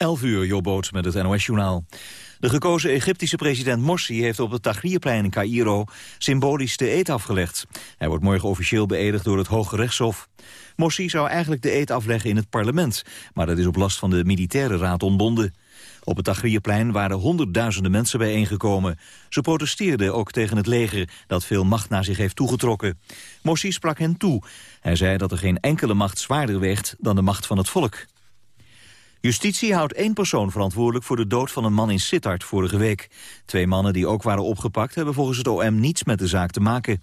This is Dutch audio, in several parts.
11 uur, Jobboot met het NOS-journaal. De gekozen Egyptische president Morsi heeft op het Tahrirplein in Cairo symbolisch de eet afgelegd. Hij wordt morgen officieel beëdigd door het Hoge Rechtshof. Morsi zou eigenlijk de eet afleggen in het parlement, maar dat is op last van de militaire raad ontbonden. Op het Tahrirplein waren honderdduizenden mensen bijeengekomen. Ze protesteerden ook tegen het leger dat veel macht naar zich heeft toegetrokken. Morsi sprak hen toe. Hij zei dat er geen enkele macht zwaarder weegt dan de macht van het volk. Justitie houdt één persoon verantwoordelijk voor de dood van een man in Sittard vorige week. Twee mannen die ook waren opgepakt hebben volgens het OM niets met de zaak te maken.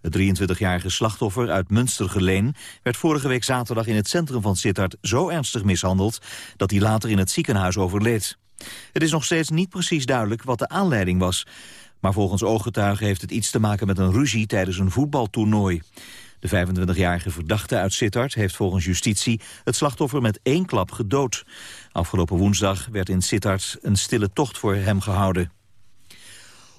Het 23-jarige slachtoffer uit Münstergeleen werd vorige week zaterdag in het centrum van Sittard zo ernstig mishandeld dat hij later in het ziekenhuis overleed. Het is nog steeds niet precies duidelijk wat de aanleiding was. Maar volgens ooggetuigen heeft het iets te maken met een ruzie tijdens een voetbaltoernooi. De 25-jarige verdachte uit Sittard heeft volgens justitie het slachtoffer met één klap gedood. Afgelopen woensdag werd in Sittard een stille tocht voor hem gehouden.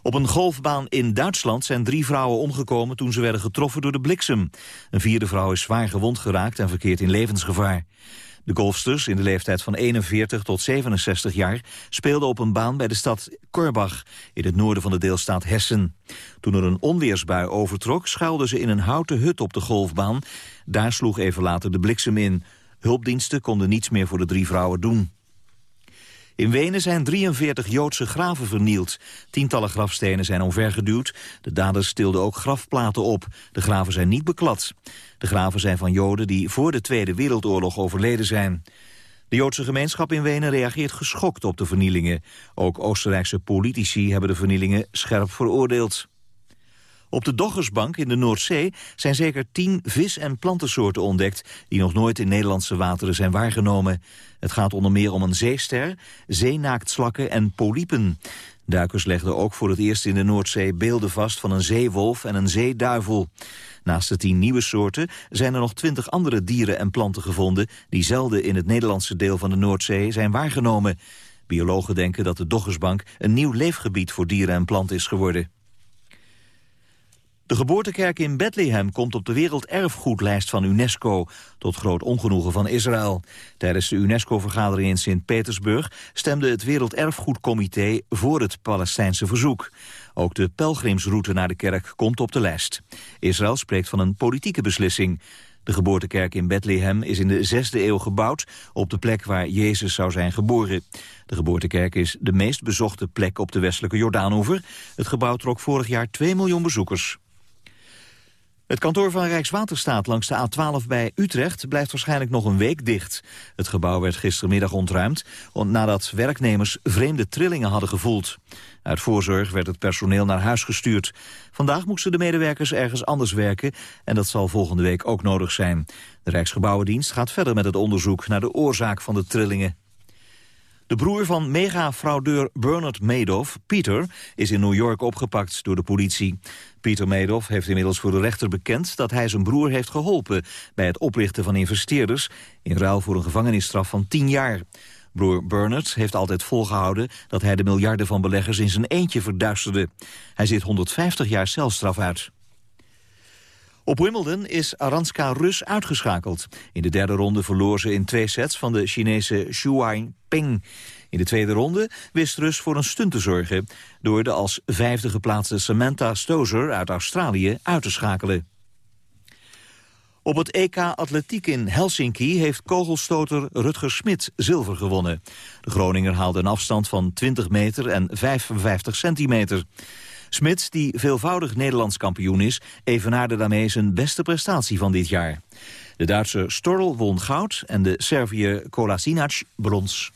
Op een golfbaan in Duitsland zijn drie vrouwen omgekomen toen ze werden getroffen door de bliksem. Een vierde vrouw is zwaar gewond geraakt en verkeert in levensgevaar. De golfsters in de leeftijd van 41 tot 67 jaar speelden op een baan bij de stad Korbach in het noorden van de deelstaat Hessen. Toen er een onweersbui overtrok schuilden ze in een houten hut op de golfbaan. Daar sloeg even later de bliksem in. Hulpdiensten konden niets meer voor de drie vrouwen doen. In Wenen zijn 43 Joodse graven vernield. Tientallen grafstenen zijn omvergeduwd. De daders stilden ook grafplaten op. De graven zijn niet beklad. De graven zijn van Joden die voor de Tweede Wereldoorlog overleden zijn. De Joodse gemeenschap in Wenen reageert geschokt op de vernielingen. Ook Oostenrijkse politici hebben de vernielingen scherp veroordeeld. Op de Doggersbank in de Noordzee zijn zeker tien vis- en plantensoorten ontdekt... die nog nooit in Nederlandse wateren zijn waargenomen. Het gaat onder meer om een zeester, zeenaaktslakken en polypen. Duikers legden ook voor het eerst in de Noordzee beelden vast... van een zeewolf en een zeeduivel. Naast de tien nieuwe soorten zijn er nog twintig andere dieren en planten gevonden... die zelden in het Nederlandse deel van de Noordzee zijn waargenomen. Biologen denken dat de Doggersbank een nieuw leefgebied voor dieren en planten is geworden. De geboortekerk in Bethlehem komt op de werelderfgoedlijst van UNESCO, tot groot ongenoegen van Israël. Tijdens de UNESCO-vergadering in Sint-Petersburg stemde het Werelderfgoedcomité voor het Palestijnse verzoek. Ook de pelgrimsroute naar de kerk komt op de lijst. Israël spreekt van een politieke beslissing. De geboortekerk in Bethlehem is in de 6e eeuw gebouwd... op de plek waar Jezus zou zijn geboren. De geboortekerk is de meest bezochte plek op de westelijke Jordaanoever. Het gebouw trok vorig jaar 2 miljoen bezoekers. Het kantoor van Rijkswaterstaat langs de A12 bij Utrecht blijft waarschijnlijk nog een week dicht. Het gebouw werd gistermiddag ontruimd nadat werknemers vreemde trillingen hadden gevoeld. Uit voorzorg werd het personeel naar huis gestuurd. Vandaag moesten de medewerkers ergens anders werken en dat zal volgende week ook nodig zijn. De Rijksgebouwendienst gaat verder met het onderzoek naar de oorzaak van de trillingen. De broer van mega-fraudeur Bernard Madoff, Peter, is in New York opgepakt door de politie. Peter Madoff heeft inmiddels voor de rechter bekend dat hij zijn broer heeft geholpen bij het oplichten van investeerders in ruil voor een gevangenisstraf van 10 jaar. Broer Bernard heeft altijd volgehouden dat hij de miljarden van beleggers in zijn eentje verduisterde. Hij zit 150 jaar celstraf uit. Op Wimbledon is Aranska Rus uitgeschakeld. In de derde ronde verloor ze in twee sets van de Chinese Shuai Peng. In de tweede ronde wist Rus voor een stunt te zorgen... door de als vijfde geplaatste Samantha Stozer uit Australië uit te schakelen. Op het EK Atletiek in Helsinki heeft kogelstoter Rutger Smit zilver gewonnen. De Groninger haalde een afstand van 20 meter en 55 centimeter. Smits, die veelvoudig Nederlands kampioen is, evenaarde daarmee zijn beste prestatie van dit jaar. De Duitse Storl won goud en de Serviër Kolasinac brons.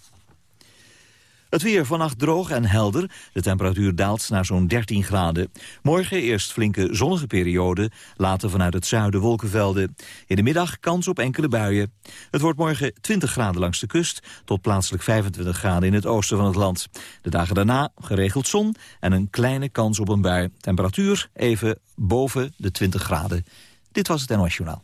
Het weer vannacht droog en helder. De temperatuur daalt naar zo'n 13 graden. Morgen eerst flinke zonnige periode, later vanuit het zuiden wolkenvelden. In de middag kans op enkele buien. Het wordt morgen 20 graden langs de kust... tot plaatselijk 25 graden in het oosten van het land. De dagen daarna geregeld zon en een kleine kans op een bui. Temperatuur even boven de 20 graden. Dit was het NOS Journaal.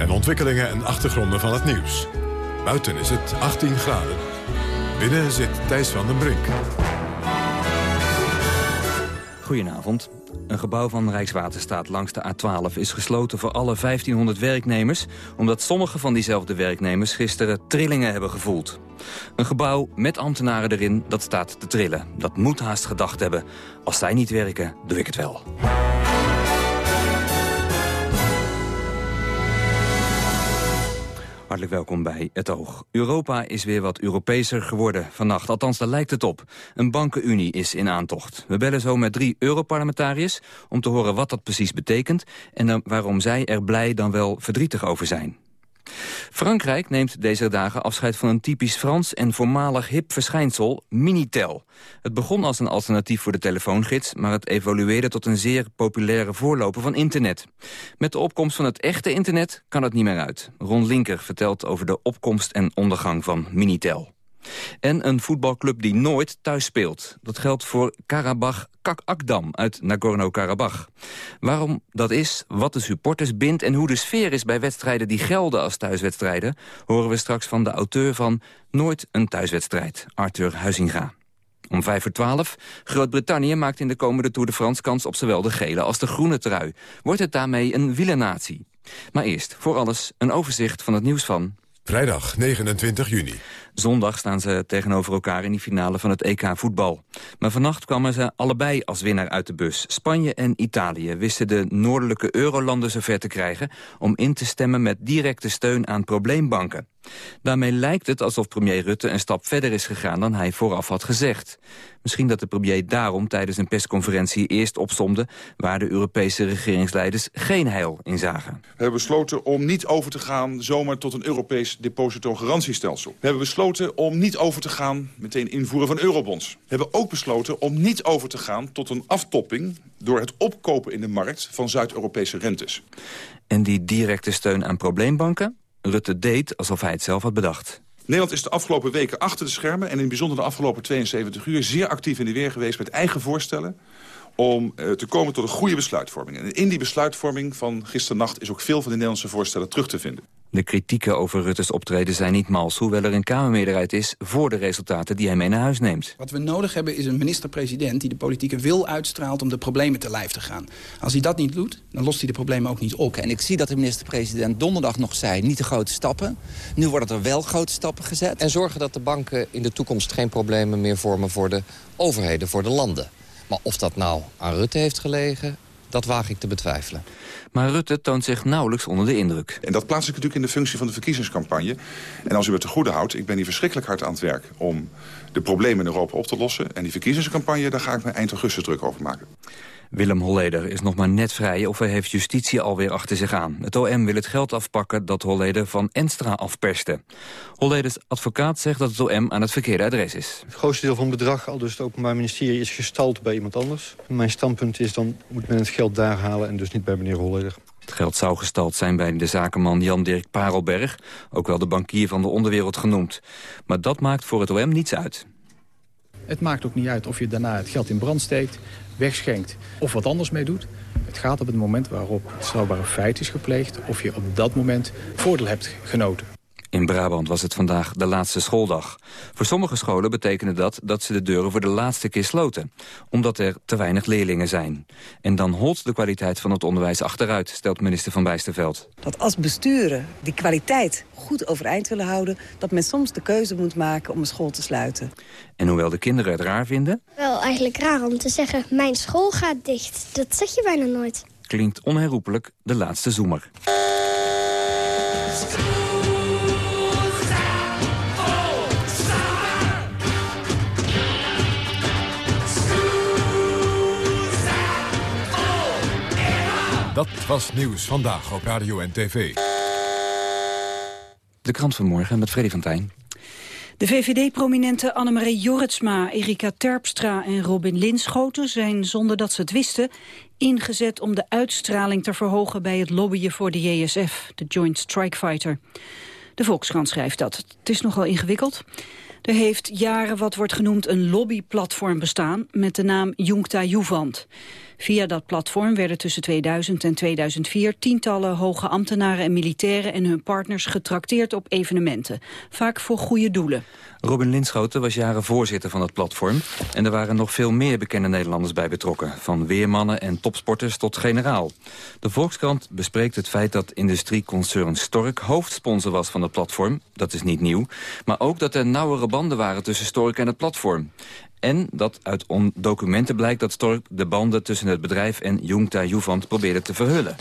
en ontwikkelingen en achtergronden van het nieuws. Buiten is het 18 graden. Binnen zit Thijs van den Brink. Goedenavond. Een gebouw van Rijkswaterstaat langs de A12 is gesloten voor alle 1500 werknemers... omdat sommige van diezelfde werknemers gisteren trillingen hebben gevoeld. Een gebouw met ambtenaren erin dat staat te trillen. Dat moet haast gedacht hebben. Als zij niet werken, doe ik het wel. Hartelijk welkom bij Het Oog. Europa is weer wat Europeeser geworden vannacht. Althans, daar lijkt het op. Een bankenunie is in aantocht. We bellen zo met drie Europarlementariërs... om te horen wat dat precies betekent... en waarom zij er blij dan wel verdrietig over zijn. Frankrijk neemt deze dagen afscheid van een typisch Frans en voormalig hip verschijnsel, Minitel. Het begon als een alternatief voor de telefoongids, maar het evolueerde tot een zeer populaire voorloper van internet. Met de opkomst van het echte internet kan het niet meer uit. Ron Linker vertelt over de opkomst en ondergang van Minitel. En een voetbalclub die nooit thuis speelt. Dat geldt voor Karabach Kakakdam uit Nagorno-Karabach. Waarom dat is, wat de supporters bindt... en hoe de sfeer is bij wedstrijden die gelden als thuiswedstrijden... horen we straks van de auteur van Nooit een thuiswedstrijd, Arthur Huizinga. Om 5 voor 12. Groot-Brittannië maakt in de komende Tour de France kans op zowel de gele als de groene trui. Wordt het daarmee een wielernatie? Maar eerst, voor alles, een overzicht van het nieuws van... Vrijdag 29 juni. Zondag staan ze tegenover elkaar in die finale van het EK voetbal. Maar vannacht kwamen ze allebei als winnaar uit de bus. Spanje en Italië wisten de noordelijke eurolanden zover te krijgen... om in te stemmen met directe steun aan probleembanken. Daarmee lijkt het alsof premier Rutte een stap verder is gegaan dan hij vooraf had gezegd. Misschien dat de premier daarom tijdens een persconferentie eerst opsomde... waar de Europese regeringsleiders geen heil in zagen. We hebben besloten om niet over te gaan zomaar tot een Europees depositogarantiestelsel. We hebben besloten om niet over te gaan meteen invoeren van eurobonds. We hebben ook besloten om niet over te gaan tot een aftopping... door het opkopen in de markt van Zuid-Europese rentes. En die directe steun aan probleembanken? Rutte deed alsof hij het zelf had bedacht. Nederland is de afgelopen weken achter de schermen... en in het bijzonder de afgelopen 72 uur zeer actief in de weer geweest... met eigen voorstellen om uh, te komen tot een goede besluitvorming. En in die besluitvorming van gisternacht is ook veel van de Nederlandse voorstellen terug te vinden. De kritieken over Rutte's optreden zijn niet mals... hoewel er een Kamermeerderheid is voor de resultaten die hij mee naar huis neemt. Wat we nodig hebben is een minister-president... die de politieke wil uitstraalt om de problemen te lijf te gaan. Als hij dat niet doet, dan lost hij de problemen ook niet op. En ik zie dat de minister-president donderdag nog zei... niet de grote stappen. Nu worden er wel grote stappen gezet. En zorgen dat de banken in de toekomst geen problemen meer vormen... voor de overheden, voor de landen. Maar of dat nou aan Rutte heeft gelegen, dat waag ik te betwijfelen. Maar Rutte toont zich nauwelijks onder de indruk. En dat plaats ik natuurlijk in de functie van de verkiezingscampagne. En als u het te goede houdt, ik ben hier verschrikkelijk hard aan het werk... om de problemen in Europa op te lossen. En die verkiezingscampagne, daar ga ik me eind augustus druk over maken. Willem Holleder is nog maar net vrij of hij heeft justitie alweer achter zich aan. Het OM wil het geld afpakken dat Holleder van Enstra afperste. Holleders advocaat zegt dat het OM aan het verkeerde adres is. Het grootste deel van het bedrag, al dus het Openbaar Ministerie, is gestald bij iemand anders. Mijn standpunt is dan moet men het geld daar halen en dus niet bij meneer Holleder. Het geld zou gestald zijn bij de zakenman Jan-Dirk Parelberg... ook wel de bankier van de onderwereld genoemd. Maar dat maakt voor het OM niets uit. Het maakt ook niet uit of je daarna het geld in brand steekt wegschenkt of wat anders mee doet. Het gaat op het moment waarop het strafbare feit is gepleegd... of je op dat moment voordeel hebt genoten. In Brabant was het vandaag de laatste schooldag. Voor sommige scholen betekende dat dat ze de deuren voor de laatste keer sloten. Omdat er te weinig leerlingen zijn. En dan holt de kwaliteit van het onderwijs achteruit, stelt minister Van Bijsterveld. Dat als besturen die kwaliteit goed overeind willen houden... dat men soms de keuze moet maken om een school te sluiten. En hoewel de kinderen het raar vinden... Wel eigenlijk raar om te zeggen, mijn school gaat dicht. Dat zeg je bijna nooit. Klinkt onherroepelijk de laatste zoemer. Dat was Nieuws Vandaag op Radio en TV. De krant van morgen met Freddy van Tijn. De VVD-prominenten Annemarie Jorritsma, Erika Terpstra en Robin Linschoten zijn zonder dat ze het wisten ingezet om de uitstraling te verhogen bij het lobbyen voor de JSF, de Joint Strike Fighter. De Volkskrant schrijft dat. Het is nogal ingewikkeld. Er heeft jaren wat wordt genoemd een lobbyplatform bestaan met de naam Jungta Juvent. Via dat platform werden tussen 2000 en 2004 tientallen hoge ambtenaren en militairen en hun partners getrakteerd op evenementen. Vaak voor goede doelen. Robin Linschoten was jaren voorzitter van het platform. En er waren nog veel meer bekende Nederlanders bij betrokken. Van weermannen en topsporters tot generaal. De Volkskrant bespreekt het feit dat industrieconcern Stork hoofdsponsor was van het platform. Dat is niet nieuw. Maar ook dat er nauwere banden waren tussen Stork en het platform. En dat uit documenten blijkt dat Stork de banden tussen het bedrijf en Jungta Juvent probeerde te verhullen.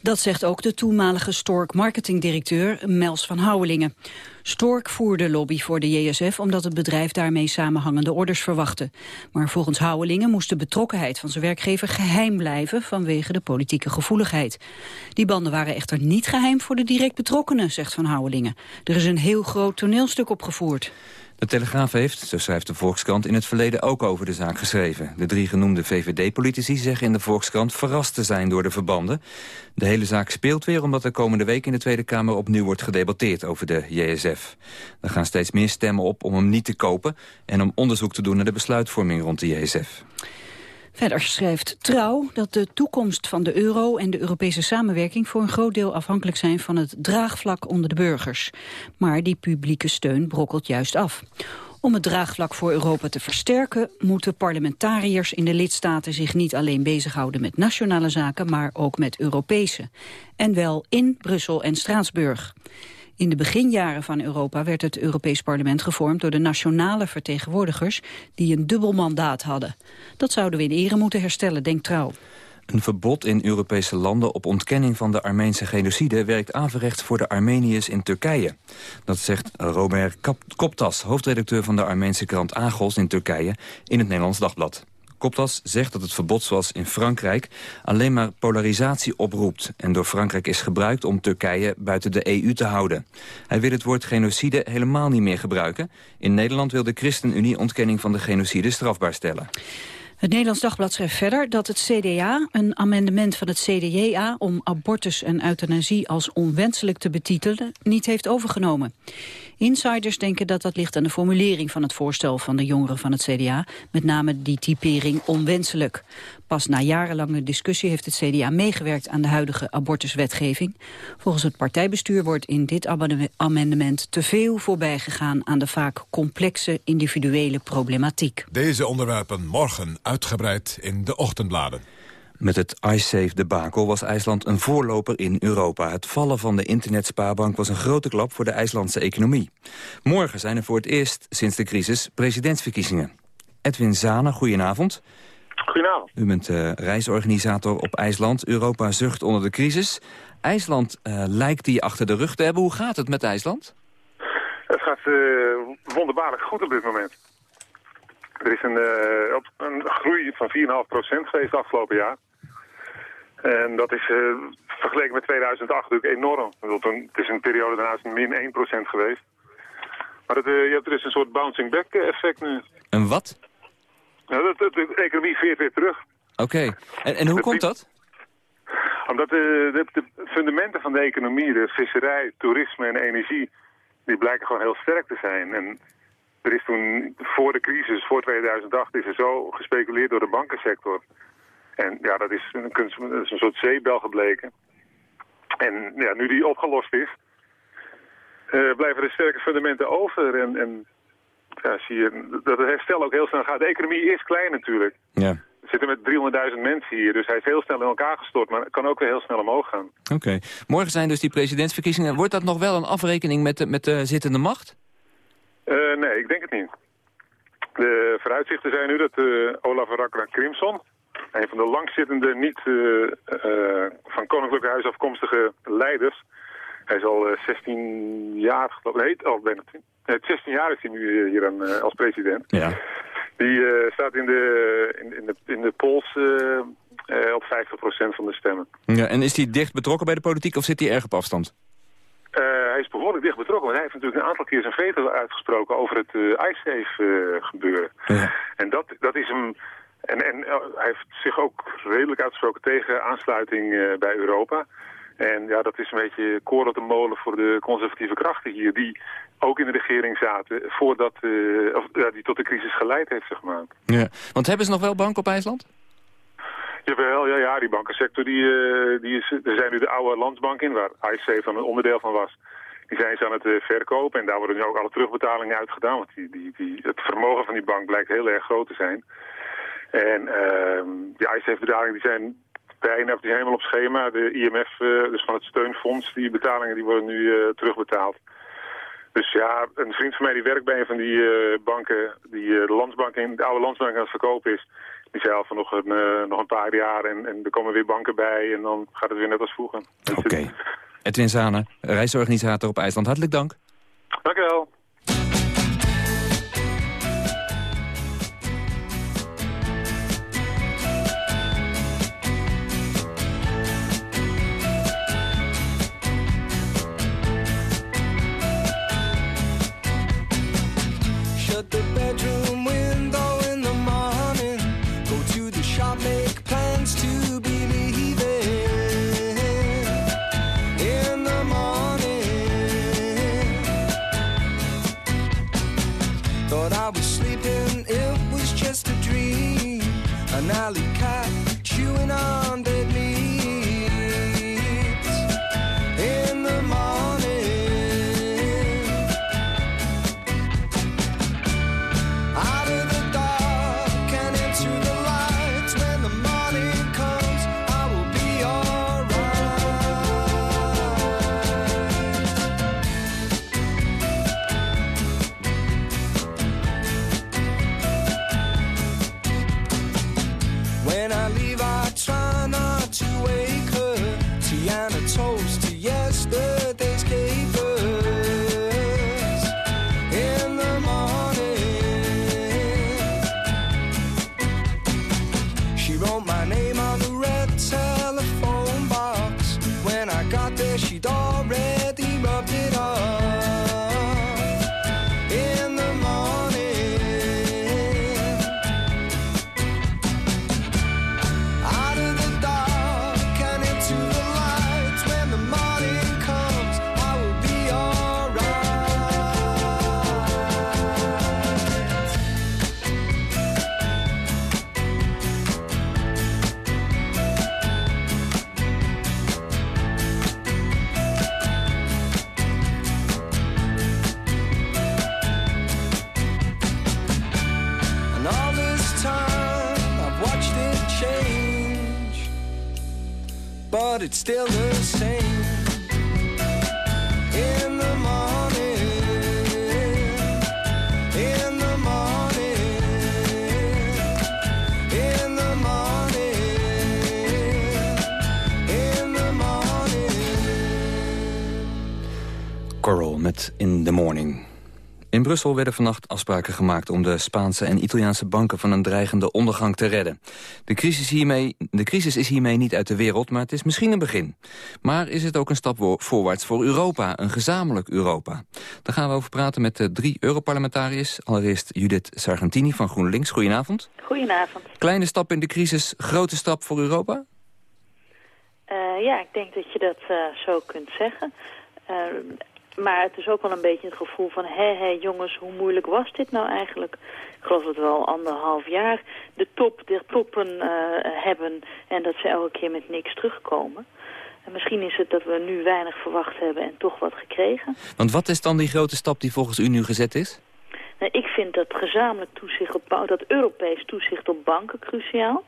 Dat zegt ook de toenmalige Stork marketingdirecteur Mels van Houwelingen. Stork voerde lobby voor de JSF omdat het bedrijf daarmee samenhangende orders verwachtte. Maar volgens Houwelingen moest de betrokkenheid van zijn werkgever geheim blijven vanwege de politieke gevoeligheid. Die banden waren echter niet geheim voor de direct betrokkenen, zegt Van Houwelingen. Er is een heel groot toneelstuk opgevoerd. De Telegraaf heeft, zo schrijft de Volkskrant, in het verleden ook over de zaak geschreven. De drie genoemde VVD-politici zeggen in de Volkskrant verrast te zijn door de verbanden. De hele zaak speelt weer omdat er komende week in de Tweede Kamer opnieuw wordt gedebatteerd over de JSF. Er gaan steeds meer stemmen op om hem niet te kopen en om onderzoek te doen naar de besluitvorming rond de JSF. Verder schrijft Trouw dat de toekomst van de euro en de Europese samenwerking voor een groot deel afhankelijk zijn van het draagvlak onder de burgers. Maar die publieke steun brokkelt juist af. Om het draagvlak voor Europa te versterken... moeten parlementariërs in de lidstaten zich niet alleen bezighouden met nationale zaken... maar ook met Europese. En wel in Brussel en Straatsburg. In de beginjaren van Europa werd het Europees Parlement gevormd door de nationale vertegenwoordigers die een dubbel mandaat hadden. Dat zouden we in ere moeten herstellen, denkt Trouw. Een verbod in Europese landen op ontkenning van de Armeense genocide werkt averechts voor de Armeniërs in Turkije. Dat zegt Robert Koptas, hoofdredacteur van de Armeense krant Agos in Turkije, in het Nederlands Dagblad. Koptas zegt dat het verbod zoals in Frankrijk alleen maar polarisatie oproept... en door Frankrijk is gebruikt om Turkije buiten de EU te houden. Hij wil het woord genocide helemaal niet meer gebruiken. In Nederland wil de ChristenUnie ontkenning van de genocide strafbaar stellen. Het Nederlands Dagblad schrijft verder dat het CDA een amendement van het CDJA om abortus en euthanasie als onwenselijk te betitelen niet heeft overgenomen. Insiders denken dat dat ligt aan de formulering van het voorstel van de jongeren van het CDA, met name die typering onwenselijk. Pas na jarenlange discussie heeft het CDA meegewerkt aan de huidige abortuswetgeving. Volgens het partijbestuur wordt in dit amendement te veel voorbij gegaan aan de vaak complexe individuele problematiek. Deze onderwerpen morgen uitgebreid in de ochtendbladen. Met het iSafe-debakel was IJsland een voorloper in Europa. Het vallen van de internetspaarbank was een grote klap voor de IJslandse economie. Morgen zijn er voor het eerst sinds de crisis presidentsverkiezingen. Edwin Zane, goedenavond. Goedenavond. U bent uh, reisorganisator op IJsland. Europa zucht onder de crisis. IJsland uh, lijkt die achter de rug te hebben. Hoe gaat het met IJsland? Het gaat uh, wonderbaarlijk goed op dit moment. Er is een, een groei van 4,5% geweest afgelopen jaar. En dat is vergeleken met 2008 natuurlijk enorm. Het is een periode daarnaast min 1% geweest. Maar het, je hebt, er is een soort bouncing back effect nu. Een wat? Nou, de, de, economie veert weer terug. Oké. En, en hoe komt dat? Omdat de, de, de, fundamenten van de economie, de visserij, toerisme en energie, die blijken gewoon heel sterk te zijn. En er is toen, voor de crisis, voor 2008, is er zo gespeculeerd door de bankensector. En ja, dat is een, kunst, dat is een soort zeebel gebleken. En ja, nu die opgelost is, uh, blijven er sterke fundamenten over. En, en ja, zie je dat het herstel ook heel snel gaat. De economie is klein natuurlijk. Ja. We zitten met 300.000 mensen hier, dus hij is heel snel in elkaar gestort, maar kan ook weer heel snel omhoog gaan. Oké. Morgen zijn dus die presidentsverkiezingen. Wordt dat nog wel een afrekening met de, met de zittende macht? Uh, nee, ik denk het niet. De vooruitzichten zijn nu dat uh, Olaf Rakra Crimson, een van de langzittende, niet uh, van koninklijke huis afkomstige leiders, hij is al 16 jaar, geloof ik, nee, al bijna 10, 16 jaar is hij nu eh, hier aan, eh, als president. Ja. Die uh, staat in de, in, in, de, in de polls uh, uh, op 50% van de stemmen. Ja, en is hij dicht betrokken bij de politiek of zit hij erg op afstand? hij is behoorlijk dicht betrokken, want hij heeft natuurlijk een aantal keer zijn veto uitgesproken over het IceSafe gebeuren. Ja. En dat, dat is hem... En, en hij heeft zich ook redelijk uitgesproken tegen aansluiting bij Europa. En ja, dat is een beetje koor op de molen voor de conservatieve krachten hier... die ook in de regering zaten voordat uh, of, ja, die tot de crisis geleid heeft, zeg maar. Ja, want hebben ze nog wel bank op IJsland? Jawel, ja, ja, die bankensector, die, uh, die is, er zijn nu de oude landsbank in, waar IC van een onderdeel van was. Die zijn ze aan het uh, verkopen en daar worden nu ook alle terugbetalingen uitgedaan. Want die, die, die, het vermogen van die bank blijkt heel erg groot te zijn. En uh, die ICF-betalingen die zijn bijna die helemaal op schema. De IMF, uh, dus van het steunfonds, die betalingen die worden nu uh, terugbetaald. Dus ja, een vriend van mij die werkt bij een van die uh, banken, die de landsbank in, de oude landsbank aan het verkopen is. Die zei al van nog een, nog een paar jaar en, en er komen weer banken bij en dan gaat het weer net als vroeger. Oké. Okay. Edwin Zane, reisorganisator op IJsland. Hartelijk dank. Dank u wel. down. It's still the same. In the morning, in the morning, in the morning, in the morning. Coral met In the Morning. In Brussel werden vannacht afspraken gemaakt om de Spaanse en Italiaanse banken van een dreigende ondergang te redden. De crisis, hiermee, de crisis is hiermee niet uit de wereld, maar het is misschien een begin. Maar is het ook een stap voorwaarts voor Europa, een gezamenlijk Europa? Daar gaan we over praten met de drie Europarlementariërs. Allereerst Judith Sargentini van GroenLinks. Goedenavond. Goedenavond. Kleine stap in de crisis, grote stap voor Europa? Uh, ja, ik denk dat je dat uh, zo kunt zeggen. Uh, maar het is ook wel een beetje het gevoel van... hé, hé, jongens, hoe moeilijk was dit nou eigenlijk? Ik geloof dat we al anderhalf jaar de top der toppen uh, hebben... en dat ze elke keer met niks terugkomen. En misschien is het dat we nu weinig verwacht hebben en toch wat gekregen. Want wat is dan die grote stap die volgens u nu gezet is? Nou, ik vind dat gezamenlijk toezicht op... dat Europees toezicht op banken cruciaal.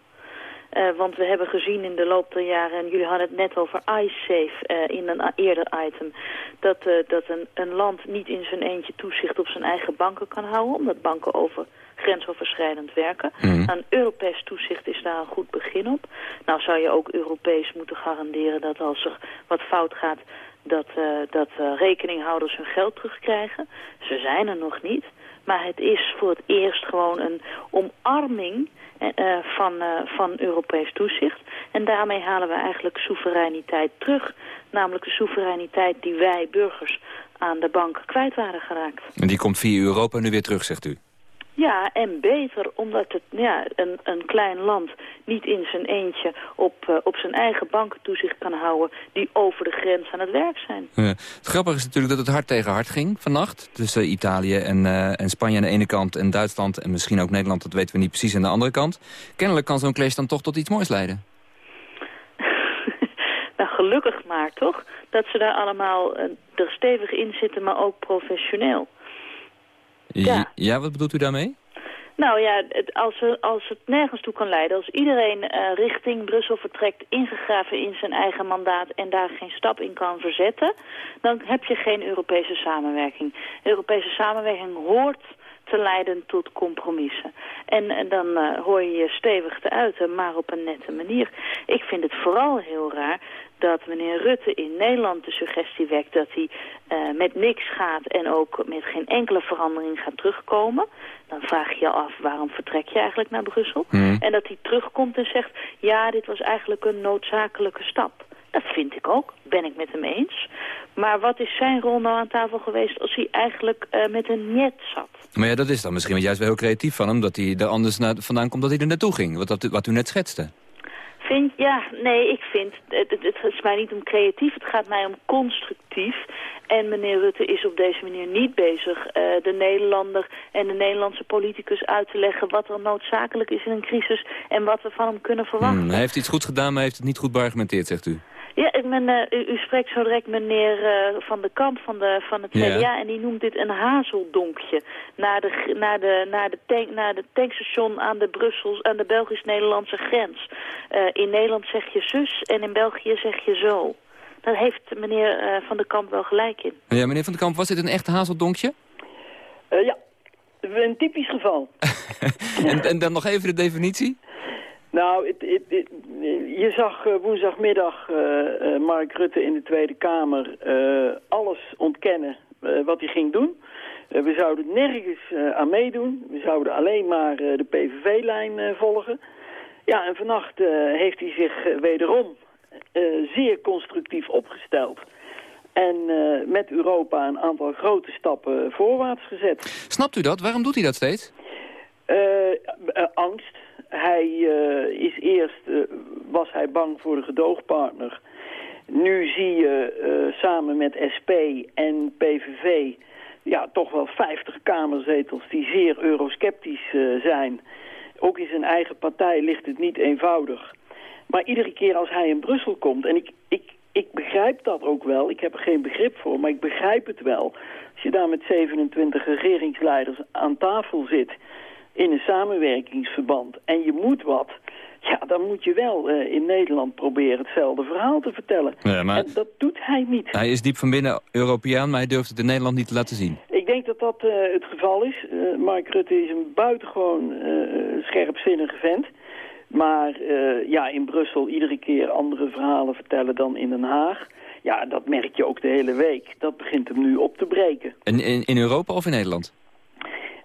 Uh, want we hebben gezien in de loop der jaren, en jullie hadden het net over iSafe uh, in een eerder item, dat, uh, dat een, een land niet in zijn eentje toezicht op zijn eigen banken kan houden, omdat banken over grensoverschrijdend werken. Mm. Nou, een Europees toezicht is daar een goed begin op. Nou zou je ook Europees moeten garanderen dat als er wat fout gaat, dat, dat rekeninghouders hun geld terugkrijgen. Ze zijn er nog niet. Maar het is voor het eerst gewoon een omarming van, uh, van Europees toezicht. En daarmee halen we eigenlijk soevereiniteit terug. Namelijk de soevereiniteit die wij burgers aan de banken kwijt waren geraakt. En die komt via Europa nu weer terug, zegt u? Ja, en beter, omdat het, ja, een, een klein land niet in zijn eentje op, eh, op zijn eigen banken toezicht kan houden die over de grens aan het werk zijn. Ja. Het grappige is natuurlijk dat het hard tegen hard ging vannacht. Tussen Italië en, eh, en Spanje aan de ene kant en Duitsland en misschien ook Nederland, dat weten we niet precies, aan de andere kant. Kennelijk kan zo'n clash dan toch tot iets moois leiden. Nou, gelukkig maar, toch? Dat ze daar allemaal eh, er stevig in zitten, maar ook professioneel. Ja. ja, wat bedoelt u daarmee? Nou ja, het, als, er, als het nergens toe kan leiden, als iedereen eh, richting Brussel vertrekt, ingegraven in zijn eigen mandaat en daar geen stap in kan verzetten, dan heb je geen Europese samenwerking. Europese samenwerking hoort te leiden tot compromissen. En, en dan eh, hoor je je stevig te uiten, maar op een nette manier. Ik vind het vooral heel raar dat meneer Rutte in Nederland de suggestie wekt dat hij eh, met niks gaat en ook met geen enkele verandering gaat terugkomen. Dan vraag je je af, waarom vertrek je eigenlijk naar Brussel? En dat hij terugkomt en zegt, ja, dit was eigenlijk een noodzakelijke stap. Dat vind ik ook, ben ik met hem eens. Maar wat is zijn rol nou aan tafel geweest als hij eigenlijk eh, met een net zat? Maar ja, dat is dan misschien juist wel heel creatief van hem... dat hij er anders naar, vandaan komt dat hij er naartoe ging. Wat, dat, wat u net schetste. Vind, ja, nee, ik vind, het, het, het is mij niet om creatief, het gaat mij om constructief. En meneer Rutte is op deze manier niet bezig eh, de Nederlander en de Nederlandse politicus uit te leggen wat er noodzakelijk is in een crisis en wat we van hem kunnen verwachten. Hmm, hij heeft iets goed gedaan, maar hij heeft het niet goed beargumenteerd, zegt u. Ja, ik ben, eh, u, u spreekt zo direct meneer eh, Van de Kamp van, de, van het Ja. CDA en die noemt dit een hazeldonkje. Naar de, naar de, naar de, tank, naar de tankstation aan de, Brussels, aan de Belgisch-Nederlandse grens. Eh, in Nederland zeg je zus en in België zeg je zo. Daar heeft meneer eh, Van de Kamp wel gelijk in. Ja, meneer Van den Kamp, was dit een echt hazeldonkje? Eh, ja, een typisch geval. en, en dan nog even de definitie? Nou, het, het, het- je zag eh, woensdagmiddag eh, eh, Mark Rutte in de Tweede Kamer alles ontkennen wat hij ging doen. We zouden nergens aan meedoen. We zouden alleen maar de PVV-lijn volgen. Ja, en vannacht heeft hij zich wederom zeer constructief opgesteld. En met Europa een aantal grote stappen voorwaarts gezet. Snapt u dat? Waarom doet hij dat steeds? Angst. Hij eh, is eerst eh, was hij bang voor de gedoogpartner. Nu zie je eh, samen met SP en PVV ja, toch wel 50 kamerzetels die zeer eurosceptisch zijn. Ook in zijn eigen partij ligt het niet eenvoudig. Maar iedere keer als hij in Brussel komt, en ik, ik, ik begrijp dat ook wel, ik heb er geen begrip voor, maar ik begrijp het wel. Als je daar met 27 regeringsleiders aan tafel zit in een samenwerkingsverband en je moet wat, ja, dan moet je wel eh, in Nederland proberen hetzelfde verhaal te vertellen. Ja, maar En dat doet hij niet. hij is diep van binnen Europeaan, maar hij durft het in Nederland niet te laten zien. Ik denk dat dat eh, het geval is. Eh, Mark Rutte is een buitengewoon scherpzinnige vent. Maar ja, in Brussel iedere keer andere verhalen vertellen dan in Den Haag. Ja, dat merk je ook de hele week. Dat begint hem nu op te breken. En in, in Europa of in Nederland?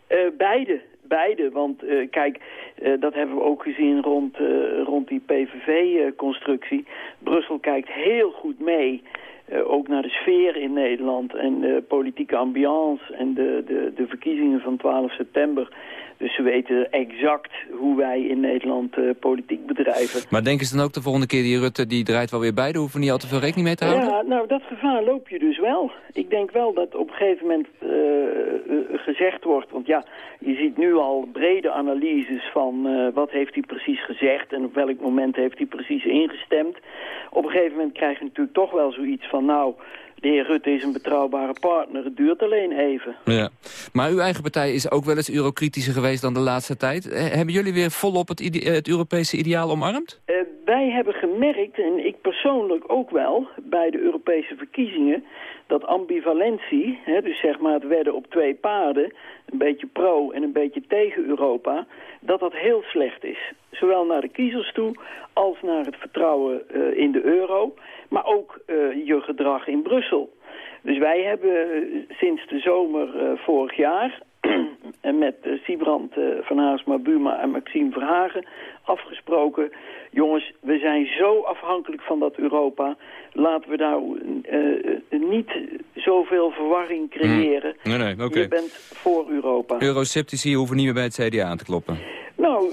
Eh, beide, beide. Want eh, kijk, eh, dat hebben we ook gezien rond, eh, rond die PVV-constructie. Brussel kijkt heel goed mee, ook naar de sfeer in Nederland... en de politieke ambiance en de, de, de verkiezingen van 12 september. Dus ze weten exact hoe wij in Nederland eh, politiek bedrijven. Maar denken ze dan ook de volgende keer die Rutte die draait wel weer bij? Daar hoeven we niet al te veel rekening mee te houden? Ja, nou dat gevaar loop je dus wel. Ik denk wel dat op een gegeven moment eh, gezegd wordt... want ja, je ziet nu al brede analyses van eh, wat heeft hij precies gezegd... en op welk moment heeft hij precies ingestemd. Op een gegeven moment krijg je natuurlijk toch wel zoiets van... nou, de heer Rutte is een betrouwbare partner, het duurt alleen even. Ja. Maar uw eigen partij is ook wel eens eurokritischer geweest dan de laatste tijd. Eh, hebben jullie weer volop het, ide- het Europese ideaal omarmd? Eh, wij hebben gemerkt, en ik persoonlijk ook wel, bij de Europese verkiezingen, dat ambivalentie, hè, dus zeg maar het wedden op twee paarden, een beetje pro en een beetje tegen Europa, dat dat heel slecht is. Zowel naar de kiezers toe als naar het vertrouwen eh, in de euro, maar ook eh, je gedrag in Brussel. Dus wij hebben eh, sinds de zomer vorig jaar en met uh, Siebrand uh, van Haarsma Buma en Maxime Verhagen afgesproken. Jongens, we zijn zo afhankelijk van dat Europa. Laten we daar uh, niet zoveel verwarring creëren. Mm. Nee, nee. Je bent voor Europa. Eurosceptici hoeven niet meer bij het CDA aan te kloppen. Nou,